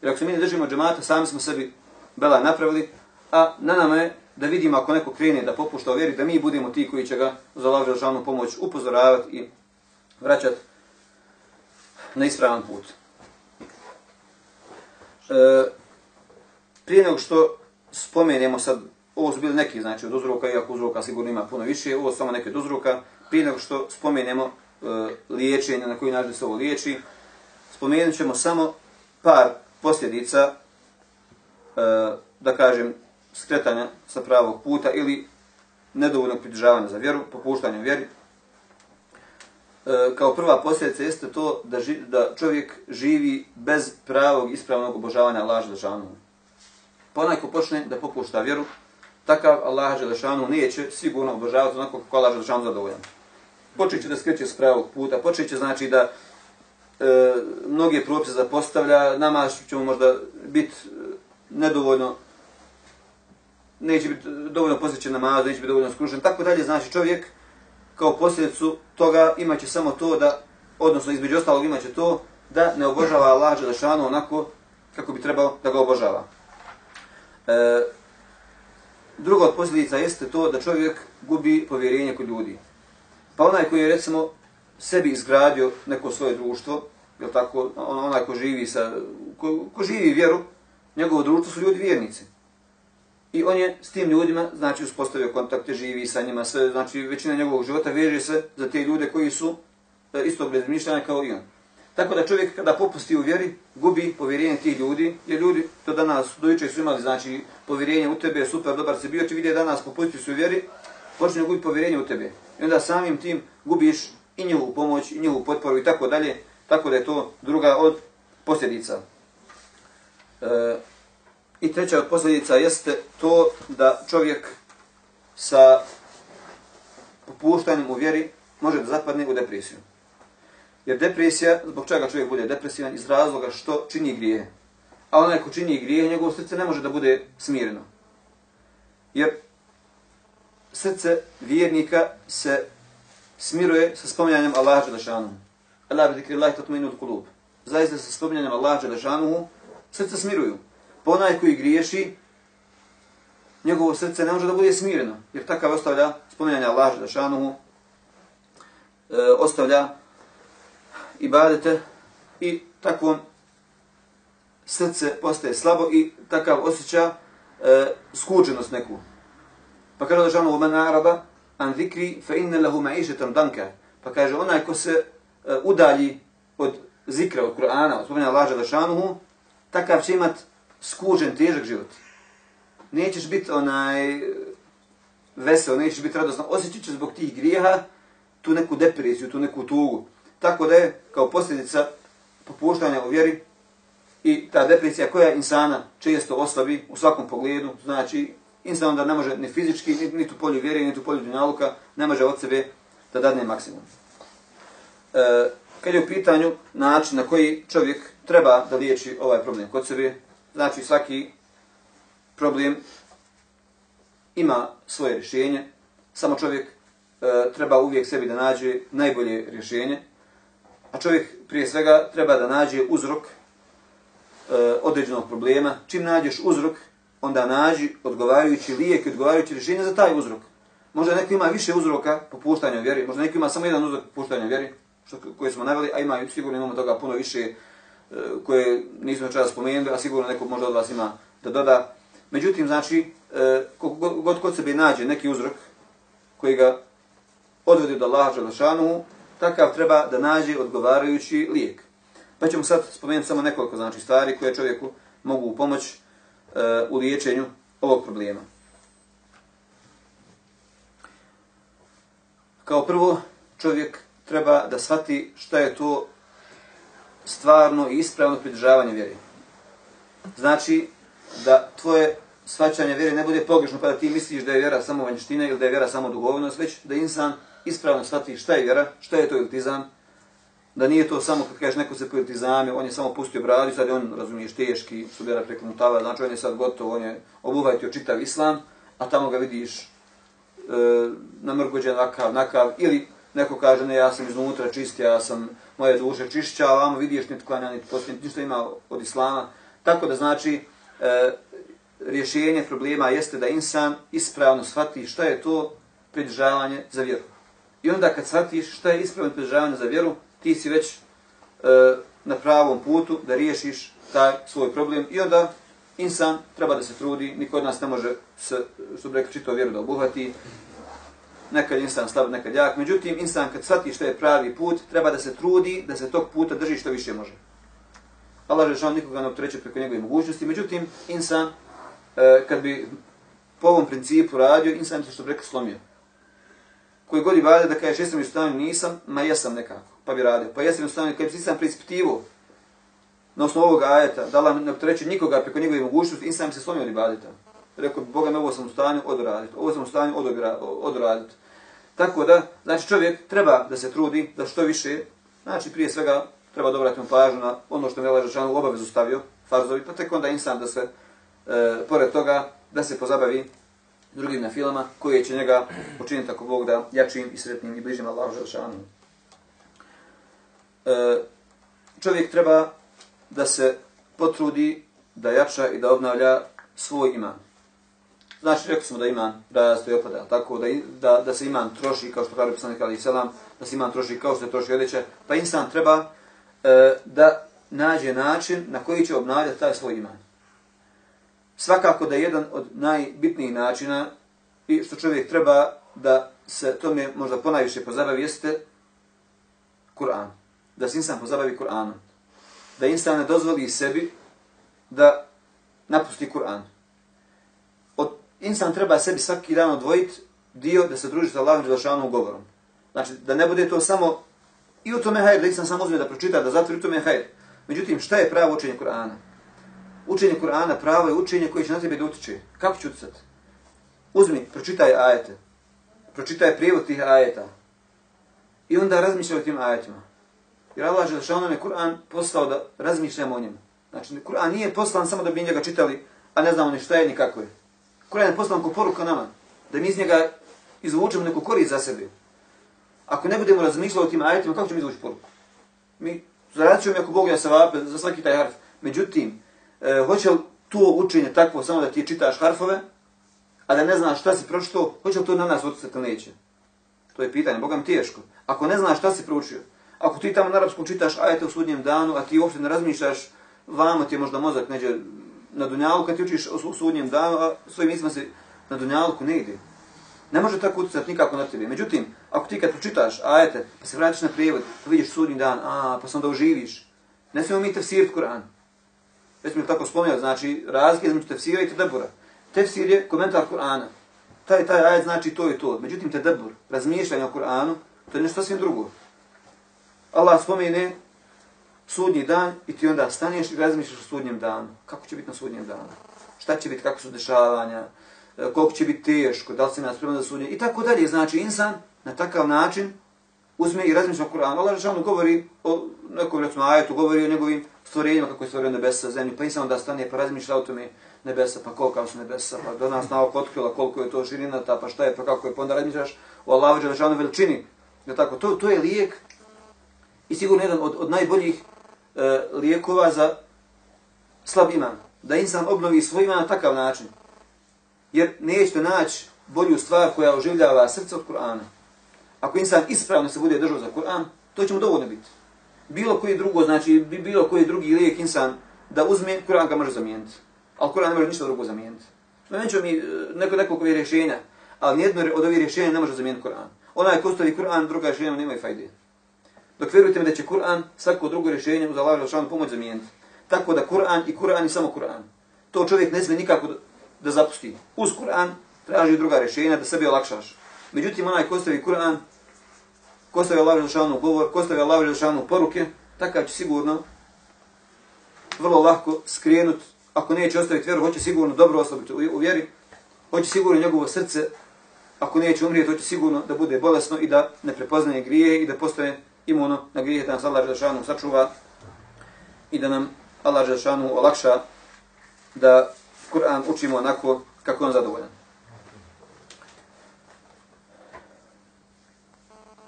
Jer ako se mi ne držimo džemata, sami smo sebi bela napravili, a na nama je da vidimo ako neko krene da popušta u vjeri, da mi budemo ti koji će ga za Allah želšanu pomoć upozoravati i vraćati na ispravan put. E, prije nego što spomenemo sad, ovo su bili neki znači od uzroka, iako uzroka sigurno ima puno više, ovo su samo neke od uzroka, prije nego što spomenemo e, liječenje, na koji način se ovo liječi, spomenut ćemo samo par posljedica, e, da kažem, skretanja sa pravog puta ili nedovoljnog pridržavanja za vjeru, popuštanja u vjeri. E, kao prva posljedica jeste to da, ži, da čovjek živi bez pravog ispravnog obožavanja Allaha Želešanu. Pa onaj ko počne da popušta vjeru, takav Allah Želešanu neće sigurno obožavati onako kako Allah Želešanu zadovoljan. Počeće da skreće s pravog puta, počeće znači da e, mnoge propise zapostavlja, nama ćemo možda biti e, nedovoljno neće biti dovoljno posjećen namaz, neće biti dovoljno skrušen, tako dalje, znači čovjek kao posljedicu toga imaće samo to da, odnosno između ostalog imaće to da ne obožava Allah Želešanu onako kako bi trebao da ga obožava. E, druga od posljedica jeste to da čovjek gubi povjerenje kod ljudi. Pa onaj koji je recimo sebi izgradio neko svoje društvo, je tako, ono, onaj ko živi sa, ko, ko živi vjeru, njegovo društvo su ljudi vjernici. I on je s tim ljudima, znači, uspostavio kontakte, živi sa njima, sve, znači, većina njegovog života veže se za te ljude koji su e, istog razmišljanja kao i on. Tako da čovjek kada popusti u vjeri, gubi povjerenje tih ljudi, jer ljudi to danas, dojuče su imali, znači, povjerenje u tebe, super, dobar se bio, ti vidi danas popusti su u vjeri, počne gubi povjerenje u tebe. I onda samim tim gubiš i njihovu pomoć, i njihovu potporu i tako dalje, tako da je to druga od posljedica. E, I treća od posljedica jeste to da čovjek sa popuštanjem u vjeri može da zapadne u depresiju. Jer depresija, zbog čega čovjek bude depresivan, iz razloga što čini grije. A onaj ko čini grije, njegovo srce ne može da bude smireno. Jer srce vjernika se smiruje sa spominjanjem Allaha Đelešanuhu. Allah bi zikri Allah tatmainu od kulub. Zaista sa spominjanjem Allaha Đelešanuhu srce smiruju. Pa onaj koji griješi, njegovo srce ne može da bude smireno. Jer takav ostavlja spominjanje Allaha Đelešanuhu, e, ostavlja ibadete i takvom srce postaje slabo i takav osjeća e, skučenost neku. Pa kada da žanu umen araba, an zikri fe inne lehu ma'išetan danka. Pa kaže onaj ko se uh, udalji od zikra, od Kur'ana, od spomenja Allaha Đelešanuhu, takav će imat skužen, težak život. Nećeš biti onaj vesel, nećeš biti radosno, osjećat će zbog tih grijeha tu neku depresiju, tu neku tugu. Tako da je kao posljedica popuštanja u vjeri i ta depresija koja insana često oslabi u svakom pogledu, znači insan da ne može ni fizički, ni, ni tu polju vjere, ni tu polju dunjaluka, ne može od sebe da dadne maksimum. E, kad je u pitanju način na koji čovjek treba da liječi ovaj problem kod sebe, znači svaki problem ima svoje rješenje, samo čovjek e, treba uvijek sebi da nađe najbolje rješenje, a čovjek prije svega treba da nađe uzrok e, određenog problema. Čim nađeš uzrok, onda nađi odgovarajući lijek i odgovarajući rješenje za taj uzrok. Možda neko ima više uzroka popuštanja vjeri, možda neko ima samo jedan uzrok popuštanja vjeri, što, koje smo naveli, a ima, sigurno imamo toga puno više e, koje nismo čas spomenuli, a sigurno neko možda od vas ima da doda. Međutim, znači, e, god kod sebe nađe neki uzrok koji ga odvodi do Allaha Đalašanuhu, takav treba da nađe odgovarajući lijek. Pa ćemo sad spomenuti samo nekoliko znači, stvari koje čovjeku mogu pomoći u liječenju ovog problema. Kao prvo, čovjek treba da shvati šta je to stvarno i ispravno pridržavanje vjeri. Znači, da tvoje svačanje vjere ne bude pogrešno pa da ti misliš da je vjera samo vanjština ili da je vjera samo duhovnost, već da insan ispravno shvati šta je vjera, šta je to iltizam, da nije to samo kad kažeš neko se politizame, on je samo pustio bradu, sad je on, razumiješ, teški, što bi rekli mutava, znači on je sad gotov, on je obuhvatio čitav islam, a tamo ga vidiš e, namrgođen nakav, nakav, ili neko kaže, ne, ja sam iznutra čist, ja sam moje duše čišća, a vamo vidiš niti klanja, niti poslije, ništa ima od islama. Tako da znači, e, rješenje problema jeste da insan ispravno shvati šta je to pridržavanje za vjeru. I onda kad shvatiš šta je ispravno pridržavanje za vjeru, ti si već e, na pravom putu da riješiš taj svoj problem i onda insan treba da se trudi, niko od nas ne može s, što bi rekao, čito vjeru da obuhvati, nekad insan slab, nekad jak, međutim, insan kad shvati što je pravi put, treba da se trudi, da se tog puta drži što više može. Allah Žešan nikoga ne optreće preko njegove mogućnosti, međutim, insan, e, kad bi po ovom principu radio, insan se što bi rekao slomio. Koji god vade da kaže, jesam i stanju, nisam, ma jesam nekako, pa bi radio. Pa jesam jednostavno, kad bi sam preispitivo, na osnovu ovog ajeta, da Allah ne optreće nikoga preko njegove mogućnosti, insan se slomio od ibadeta. Rekao, Boga me ovo sam u stanju odraditi, ovo sam u stanju odraditi. Tako da, znači čovjek treba da se trudi, da što više, znači prije svega treba dobratiti pažnju na ono što je Allah Žešanu u obavezu stavio, farzovi, pa tek onda insan da se, e, pored toga, da se pozabavi drugim na filama koje će njega učiniti ako Bog da jačim i sretnim i bližim Allahu Žešanu. E, čovjek treba da se potrudi da jača i da obnavlja svoj iman. Znači, rekli smo da iman raste i opada, tako da, da, da se iman troši, kao što kaže poslanik Ali Selam, da se iman troši kao što se troši odjeća, pa insan treba e, da nađe način na koji će obnavljati taj svoj iman. Svakako da je jedan od najbitnijih načina i što čovjek treba da se tome možda ponajviše pozabavi jeste Kur'an. Da se insan pozabavi Kur'anom. Da insan ne dozvoli sebi da napusti Kur'an Od, insan treba sebi svaki dan odvojiti dio da se druži sa Allahom Đelšanom govorom. Znači, da ne bude to samo i u tome hajr, da insan samo uzme da pročita, da zatvori u tome hajr. Međutim, šta je pravo učenje Kur'ana? Učenje Kur'ana pravo je učenje koje će na tebe da utiče. Kako će uticati? Uzmi, pročitaj ajete. Pročitaj prijevod tih ajeta. I onda razmišljaj o tim ajetima. Jer Allah Đelešanom je Kur'an poslao da razmišljamo o njemu. Znači, Kur'an nije poslan samo da bi njega čitali, a ne znamo ni šta je ni kako je. Kur'an je poslan kao poruka nama, da mi iz njega izvučemo neku korist za sebe. Ako ne budemo razmišljali o tim ajetima, kako ćemo izvući poruku? Mi zaradit ćemo ako Bog ja se vape za svaki taj harf. Međutim, e, hoće li to učenje takvo samo da ti čitaš harfove, a da ne znaš šta si pročito, hoće li to na nas utjecati ili neće? To je pitanje, Boga mi teško. Ako ne znaš šta si proučio, ako ti tamo na arapskom čitaš ajete u sudnjem danu, a ti uopšte ne razmišljaš, vamo ti je možda mozak neđe na dunjalu kad ti učiš o sudnjem danu, a svojim mislima se na dunjalku ne ide. Ne može tako utjecati nikako na tebe. Međutim, ako ti kad pročitaš ajete, pa se vratiš na prijevod, pa vidiš sudnji dan, a, pa sam da uživiš. Ne smijemo mi tefsirit Kur'an. Već mi tako spomenuo, znači razlike između tefsira i tedabura. Tefsir je komentar Kur'ana. Taj, taj ajet znači to i to. Međutim, tedabur, razmišljanje o Kur'anu, to je nešto sasvim drugo. Allah spomene sudnji dan i ti onda staneš i razmišljaš o sudnjem danu. Kako će biti na sudnjem danu? Šta će biti, kako su dešavanja? E, koliko će biti teško? Da li se nas spremno za sudnje? I tako dalje. Znači, insan na takav način uzme i razmišlja o Kur'anu. Allah Žešanu govori o nekom, recimo, ajetu, govori o njegovim stvorenjima, kako je stvorio nebesa, zemlju. Pa insan onda stane pa razmišlja o tome nebesa, pa kolika su nebesa, pa do nas na oko otkrila koliko je to širina ta, pa šta je, pa kako je, pa onda razmišljaš o Allahu Žešanu veličini. Ja tako? To, to je lijek i sigurno jedan od, od najboljih e, lijekova za slab iman. Da insan obnovi svoj iman na takav način. Jer nećete naći bolju stvar koja oživljava srce od Kur'ana. Ako insan ispravno se bude držao za Kur'an, to će mu dovoljno biti. Bilo koji drugo, znači bilo koji drugi lijek insan da uzme, Kur'an ga može zamijeniti. Ali Kur'an ne može ništa drugo zamijeniti. Spomenut ću mi e, neko, nekoliko rješenja, ali nijedno od ovih rješenja ne može zamijeniti Kur'an. Onaj ko stavi Kur'an, druga rješenja nemaju fajde. Dok vjerujte mi da će Kur'an svako drugo rješenje uz Allah Želšanu pomoć zamijeniti. Tako da Kur'an i Kur'an i samo Kur'an. To čovjek ne smije nikako da, zapusti. Uz Kur'an traži druga rješenja da sebi olakšaš. Međutim, onaj ko stavi Kur'an, ko stavi Allah Želšanu govor, ko stavi Allah Želšanu poruke, takav će sigurno vrlo lako skrenut. Ako neće ostaviti vjeru, hoće sigurno dobro oslabiti u vjeri. Hoće sigurno njegovo srce, ako neće umrijeti, hoće sigurno da bude bolesno i da ne prepoznaje grije i da postane imuno na grijehe da nas Allah Želešanu sačuva i da nam Allah Želešanu olakša da Kur'an učimo onako kako on zadovoljan.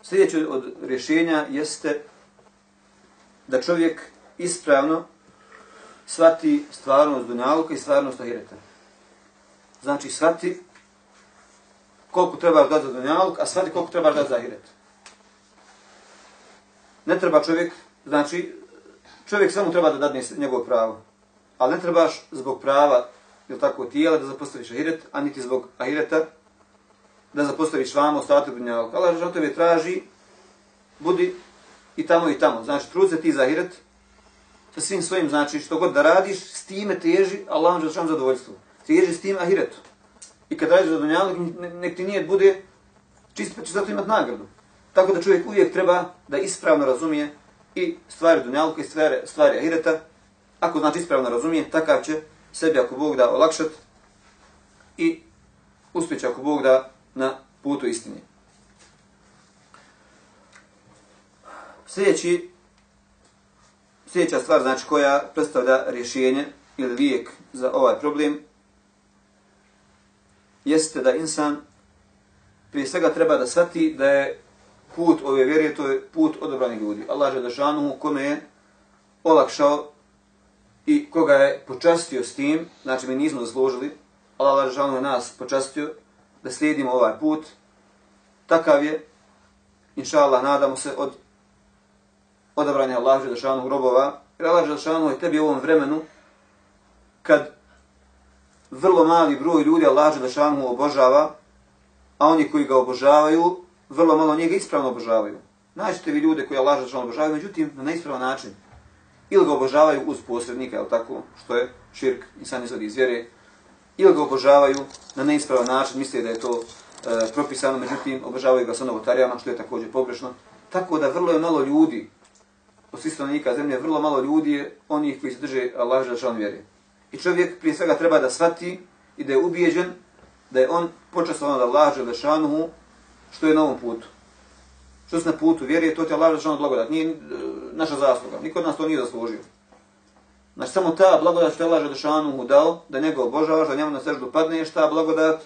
Sljedeće od rješenja jeste da čovjek ispravno svati stvarnost dunjaluka i stvarnost ahireta. Znači, svati koliko trebaš dati za dunjaluk, a svati koliko trebaš dati za ahiret. Ne treba čovjek, znači, čovjek samo treba da dadne njegovo pravo. Ali ne trebaš zbog prava, ili tako, tijela da zapostaviš ahiret, a niti zbog ahireta da zapostaviš vama ostatak dunjaluk. Allah žena tebe traži, budi i tamo i tamo. Znači, trud se ti za ahiret, sa svim svojim, znači, što god da radiš, s time teži Allah žena zadovoljstvo. Teži s tim ahiretu. I kad radiš za dunjaluk, nek ti nije bude čist, pa će zato imat nagradu. Tako da čovjek uvijek treba da ispravno razumije i stvari dunjalka i stvari, stvari ahireta. Ako znači ispravno razumije, takav će sebi ako Bog da olakšat i uspjeće ako Bog da na putu istine. Sljedeći, sljedeća stvar znači koja predstavlja rješenje ili lijek za ovaj problem jeste da insan prije svega treba da shvati da je put ove vjere, to je put odobranih ljudi. Allah je dažanu kome je olakšao i koga je počastio s tim, znači mi nismo zaslužili, Allah je dažanu nas počastio da slijedimo ovaj put, takav je, inša Allah, nadamo se od odabranja Allah je dažanu robova, jer Allah je dažanu je tebi u ovom vremenu, kad vrlo mali broj ljudi Allah Đelešanu obožava, a oni koji ga obožavaju, vrlo malo njega ispravno obožavaju. Naćete vi ljude koji Allah Đelešanu obožavaju, međutim, na neispravan način. Ili ga obožavaju uz posrednika, je tako, što je širk, insan izvodi iz vjere, ili ga obožavaju na neispravan način, misle da je to e, propisano, međutim, obožavaju ga sa novotarijama, što je također pogrešno. Tako da vrlo je malo ljudi, od svih stanovnika zemlje, vrlo malo ljudi je onih koji se drže Allah Đelešanu vjere. I čovjek prije svega treba da svati i da je ubijeđen da je on počastovan da Allah Želešanuhu što je na ovom putu. Što se na putu vjeruje, to ti Allah Želešanuhu blagodat. Nije e, naša zasluga. Niko od nas to nije zaslužio. Znači samo ta blagodat što je Allah mu dao, da njega obožavaš, da njemu na seždu padne, šta blagodat,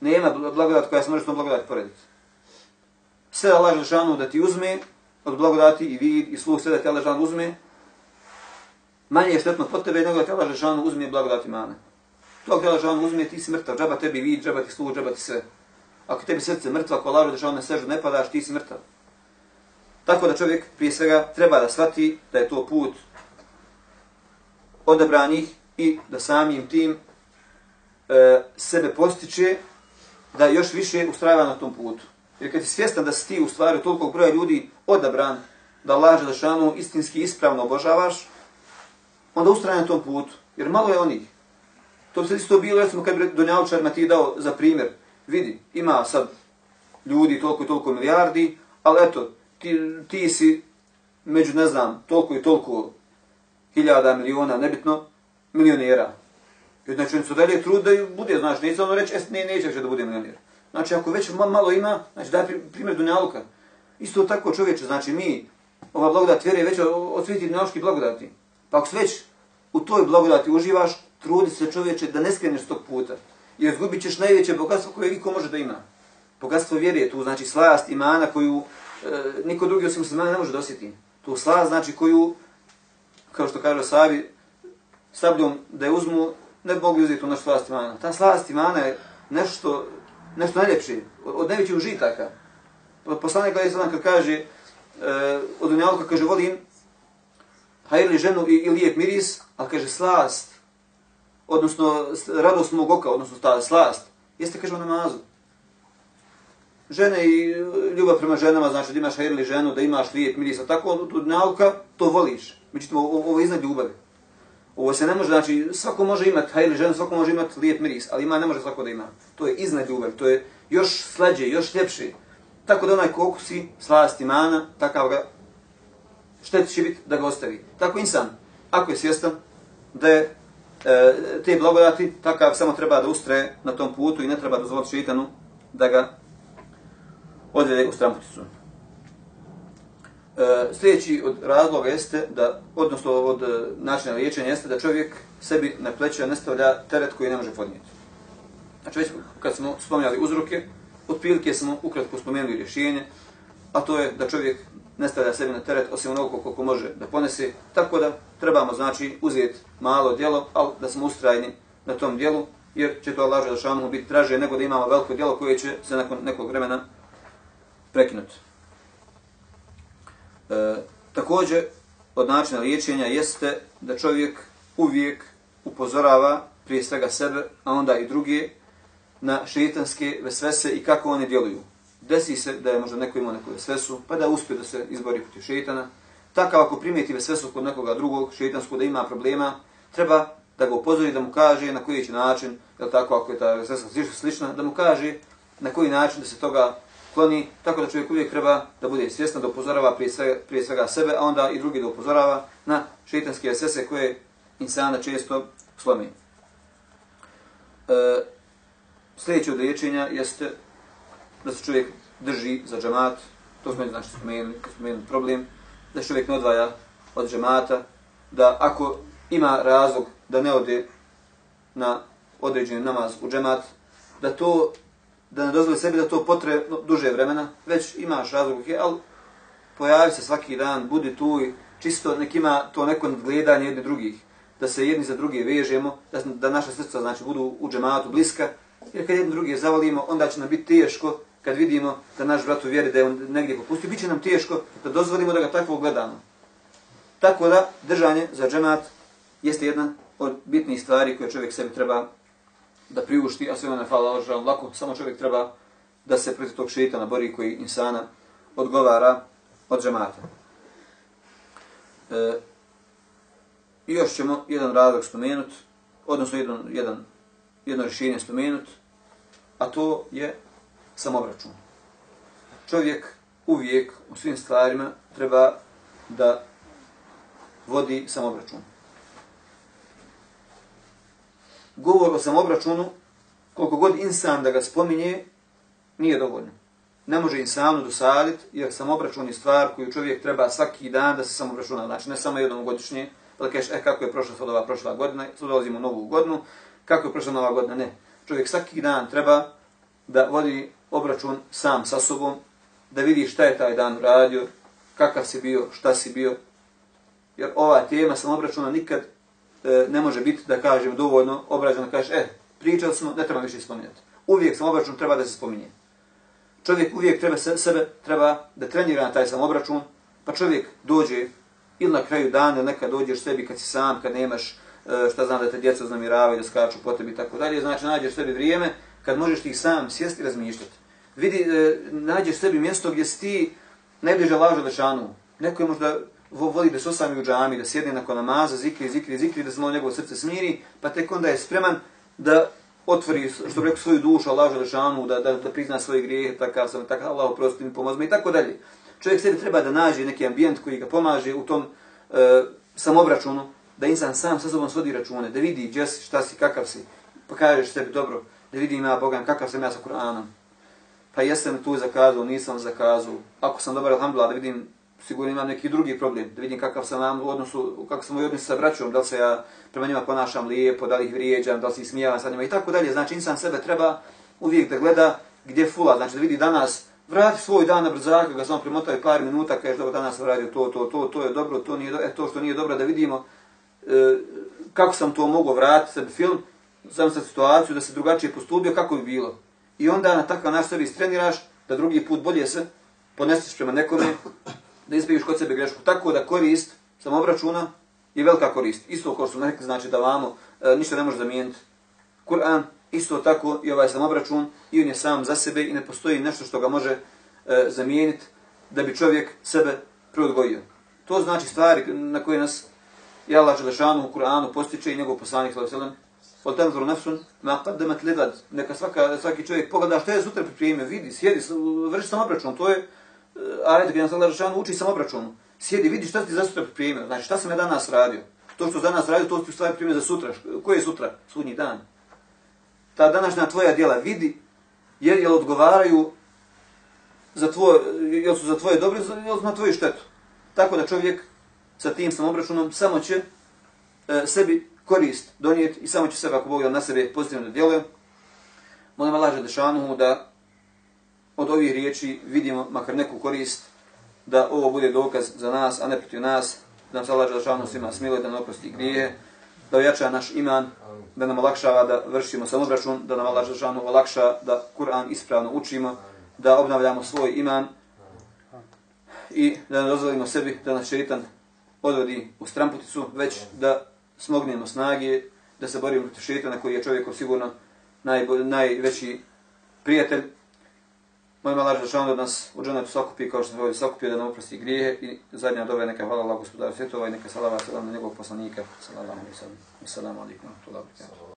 nema blagodat koja se može s tom blagodat porediti. Sve Allah Želešanuhu da ti uzme od blagodati i vid i sluh, sve da ti Allah Želešanuhu uzme, manje je štetno pod tebe nego da te Allah Žešanu uzme blagodati mane. To gdje Allah Žešanu uzme, ti si džaba tebi vid, džaba ti sluh, džaba ti sve. Ako tebi srce mrtva, ako Allah Žešanu ne sežu, ne padaš, ti si mrtav. Tako da čovjek prije svega treba da shvati da je to put odabranih i da samim tim e, sebe postiče da još više ustrajava na tom putu. Jer kad si svjestan da si ti u stvari toliko broja ljudi odabran da Allah Žešanu istinski ispravno obožavaš, onda ustraje na tom putu. Jer malo je onih. To bi se isto bilo, recimo, kad bi Donjavčarima ti dao za primjer. Vidi, ima sad ljudi toliko i toliko milijardi, ali eto, ti, ti si među, ne znam, toliko i toliko hiljada, miliona, nebitno, milionera. I znači, oni su dalje trud da bude, znaš, neće ono reći, ne, neće više da bude milioner. Znači, ako već malo ima, znači, daj primjer Dunjaluka. Isto tako čovječe, znači, mi, ova blagodat vjere već od svih dunjaluški blagodati. Pa ako već u toj blagodati uživaš, trudi se čovječe da ne skreneš tog puta. Jer izgubit ćeš najveće bogatstvo koje niko može da ima. Bogatstvo vjere je tu, znači slast imana koju e, niko drugi osim muslimana ne može dosjeti. Tu slast znači koju, kao što kaže Sabi, sabljom da je uzmu, ne bi mogli uzeti tu našu slast imana. Ta slast imana je nešto, nešto najljepše, od, najvećih užitaka. Pa poslanik je Sadan kad kaže, e, od unjavka kaže, volim hajrli ženu i, i lijep miris, ali kaže slast, odnosno radost mog oka, odnosno ta slast, jeste kaže u namazu. Žene i e, ljubav prema ženama, znači da imaš hajrli ženu, da imaš lijep miris, tako tu nauka, to voliš. Međutim, ovo, ovo je iznad ljubavi. Ovo se ne može, znači, svako može imati hajrli ženu, svako može imati lijep miris, ali ima, ne može svako da ima. To je iznad ljubavi, to je još slađe, još ljepše. Tako da onaj kokusi, slast imana, takav ga štet će biti da ga ostavi. Tako insan, ako je svjestan da je E, te blagodati, takav samo treba da ustre na tom putu i ne treba dozvoliti šeitanu da ga odvede u stramputicu. E, sljedeći od razloga jeste da, odnosno od e, načina liječenja jeste da čovjek sebi na pleće ne stavlja teret koji ne može podnijeti. Znači već kad smo spomenuli uzroke, otprilike smo ukratko spomenuli rješenje, a to je da čovjek ne stavlja sebi na teret osim onoliko koliko može da ponese. Tako da trebamo znači uzeti malo djelo, ali da smo ustrajni na tom djelu, jer će to Allah Želešanu biti traže nego da imamo veliko djelo koje će se nakon nekog vremena prekinuti. E, također, od načina liječenja jeste da čovjek uvijek upozorava prije svega sebe, a onda i druge, na šeitanske vesvese i kako one djeluju. Desi se da je možda neko imao neku vesvesu, pa da uspije da se izbori protiv šeitana. Takav ako primijeti vesvesu kod nekoga drugog šeitanskog da ima problema, treba da ga upozori, da mu kaže na koji će način, jel tako, ako je ta vesvesa slična, da mu kaže na koji način da se toga kloni, tako da čovjek uvijek treba da bude svjestan, da upozorava prije svega, prije svega sebe, a onda i drugi da upozorava na šeitanske vesvese koje insana često slomi. E, sljedeće od liječenja jeste da se čovjek drži za džemat, to smo znači spomenuli, spomenuli problem, da se čovjek ne odvaja od džemata, da ako ima razlog da ne ode na određeni namaz u džemat, da to da ne dozvoli sebi da to potre duže vremena, već imaš razlog, ali pojavi se svaki dan, budi tu i čisto nek ima to neko gledanje jedni drugih, da se jedni za druge vežemo, da, da naša srca znači, budu u džematu bliska, jer kad jedni druge zavolimo, onda će nam biti teško kad vidimo da naš brat u vjeri da je on negdje popustio, bit će nam teško da dozvolimo da ga tako gledamo. Tako da, držanje za džemat jeste jedna od bitnih stvari koje čovjek sebi treba da priušti, a sve ono fala hvala lako, samo čovjek treba da se protiv tog šeitana bori koji insana odgovara od džemata. E, I još ćemo jedan razlog spomenut, odnosno jedan, jedan, jedno rješenje spomenut, a to je samobračun. Čovjek uvijek u svim stvarima treba da vodi samobračun. Govor o samobračunu, koliko god insan da ga spominje, nije dovoljno. Ne može insanu dosaditi, jer samobračun je stvar koju čovjek treba svaki dan da se samobračuna. Znači, ne samo jednom godišnje, pa da kažeš, e, kako je prošla sad ova prošla godina, sad dolazimo u novu godinu, kako je prošla nova godina, ne. Čovjek svaki dan treba da vodi obračun sam sa sobom, da vidi šta je taj dan radio, kakav si bio, šta si bio. Jer ova tema sam obračuna nikad e, ne može biti, da kažem, dovoljno obrađena, kažeš, e, pričali smo, ne treba više spominjati. Uvijek sam obračun treba da se spominje. Čovjek uvijek treba se, sebe, treba da trenira na taj sam obračun, pa čovjek dođe ili na kraju dana, nekad dođeš sebi kad si sam, kad nemaš, e, šta znam da te djeca uznamiravaju, da skaču po tebi i tako dalje, znači nađeš sebi vrijeme kad možeš ti sam sjesti i razmišljati. Vidi, e, nađeš sebi mjesto gdje si ti najbliže lažu lešanu. Neko je možda voli da se osami u džami, da sjedne nakon namaza, zikri, zikri, zikri, da se malo njegovo srce smiri, pa tek onda je spreman da otvori, što bi rekao, svoju dušu, Allahu Želešanu, da, da, da prizna svoje grijehe, takav sam, takav Allah oprosti mi, pomozi mi, i tako dalje. Čovjek sebi treba da nađe neki ambijent koji ga pomaže u tom e, samobračunu, da insan sam sa sobom svodi račune, da vidi gdje si, šta si, kakav si, pa kažeš sebi dobro, da vidi ima Boga, kakav sam ja sa Kur'anom. Pa jesam tu zakazao, nisam zakazao. Ako sam dobar, alhamdulillah, da vidim, sigurno imam neki drugi problem, da vidim kakav sam nam u odnosu, kako sam u odnosu sa braćom, da li se ja prema njima ponašam lijepo, da li ih vrijeđam, da li se ismijavam sa njima i tako dalje. Znači, insan sebe treba uvijek da gleda gdje fula, znači da vidi danas, vrati svoj dan na brzaka, ga samo primotaju par minuta, kaže dobro, danas sam radio to, to, to, to je dobro, to nije dobro, e, to što nije dobro, da vidimo e, kako sam to mogao vratiti sebi film, sam sa situaciju da se drugačije postupio, kako bi bilo. I onda na takav nastavi istreniraš, da drugi put bolje se ponesiš prema nekome, da izbjegiš kod sebe grešku. Tako da korist samobračuna je velika korist. Isto kao su smo rekli, znači da vamo e, ništa ne može zamijeniti. Kur'an, isto tako i ovaj samobračun, i on je sam za sebe i ne postoji nešto što ga može e, zamijeniti da bi čovjek sebe preodgojio. To znači stvari na koje nas je Allah Želešanu u Kur'anu postiče i njegov poslanik sallallahu Od tanzur nafsun ma qaddamat ligad. Neka svaka, svaki čovjek pogleda šta je sutra pripremio, vidi, sjedi, vrši sam obračun. To je e, ajet gdje nas Allah Žešanu uči sam obračun. Sjedi, vidi šta ti za sutra pripremio. Znači šta sam ja danas radio. To što danas radio, to ti u stvari pripremio za sutra. Koji je sutra? Sudnji dan. Ta današnja tvoja djela vidi, jer jel odgovaraju za tvoje, jel su za tvoje dobro, jel su na tvoju štetu. Tako da čovjek sa tim samobračunom samo će e, sebi korist donijeti i samo će sebe, ako Bog na sebe pozitivno djeluje. Molim Allah Želešanuhu da od ovih riječi vidimo makar neku korist, da ovo bude dokaz za nas, a ne protiv nas, da nam se Allah Želešanuhu svima smiluje, da nam oprosti grije, da ojača naš iman, da nam olakšava da vršimo samobračun, da nam Allah Želešanuhu olakša da Kur'an ispravno učimo, da obnavljamo svoj iman i da ne dozvolimo sebi da nas šeitan odvodi u stramputicu, već da smognemo snage, da se borimo protiv šeitana koji je čovjekov sigurno najbolj, najveći prijatelj. Moj malaž da Žešanu da nas u džanetu sakupi kao što se ovdje sakupio, da nam oprosti grijehe i zadnja doba neka hvala Allah gospodaru svjetova i neka salava selam na njegovog poslanika. Salamu alaikum. Salamu alaikum.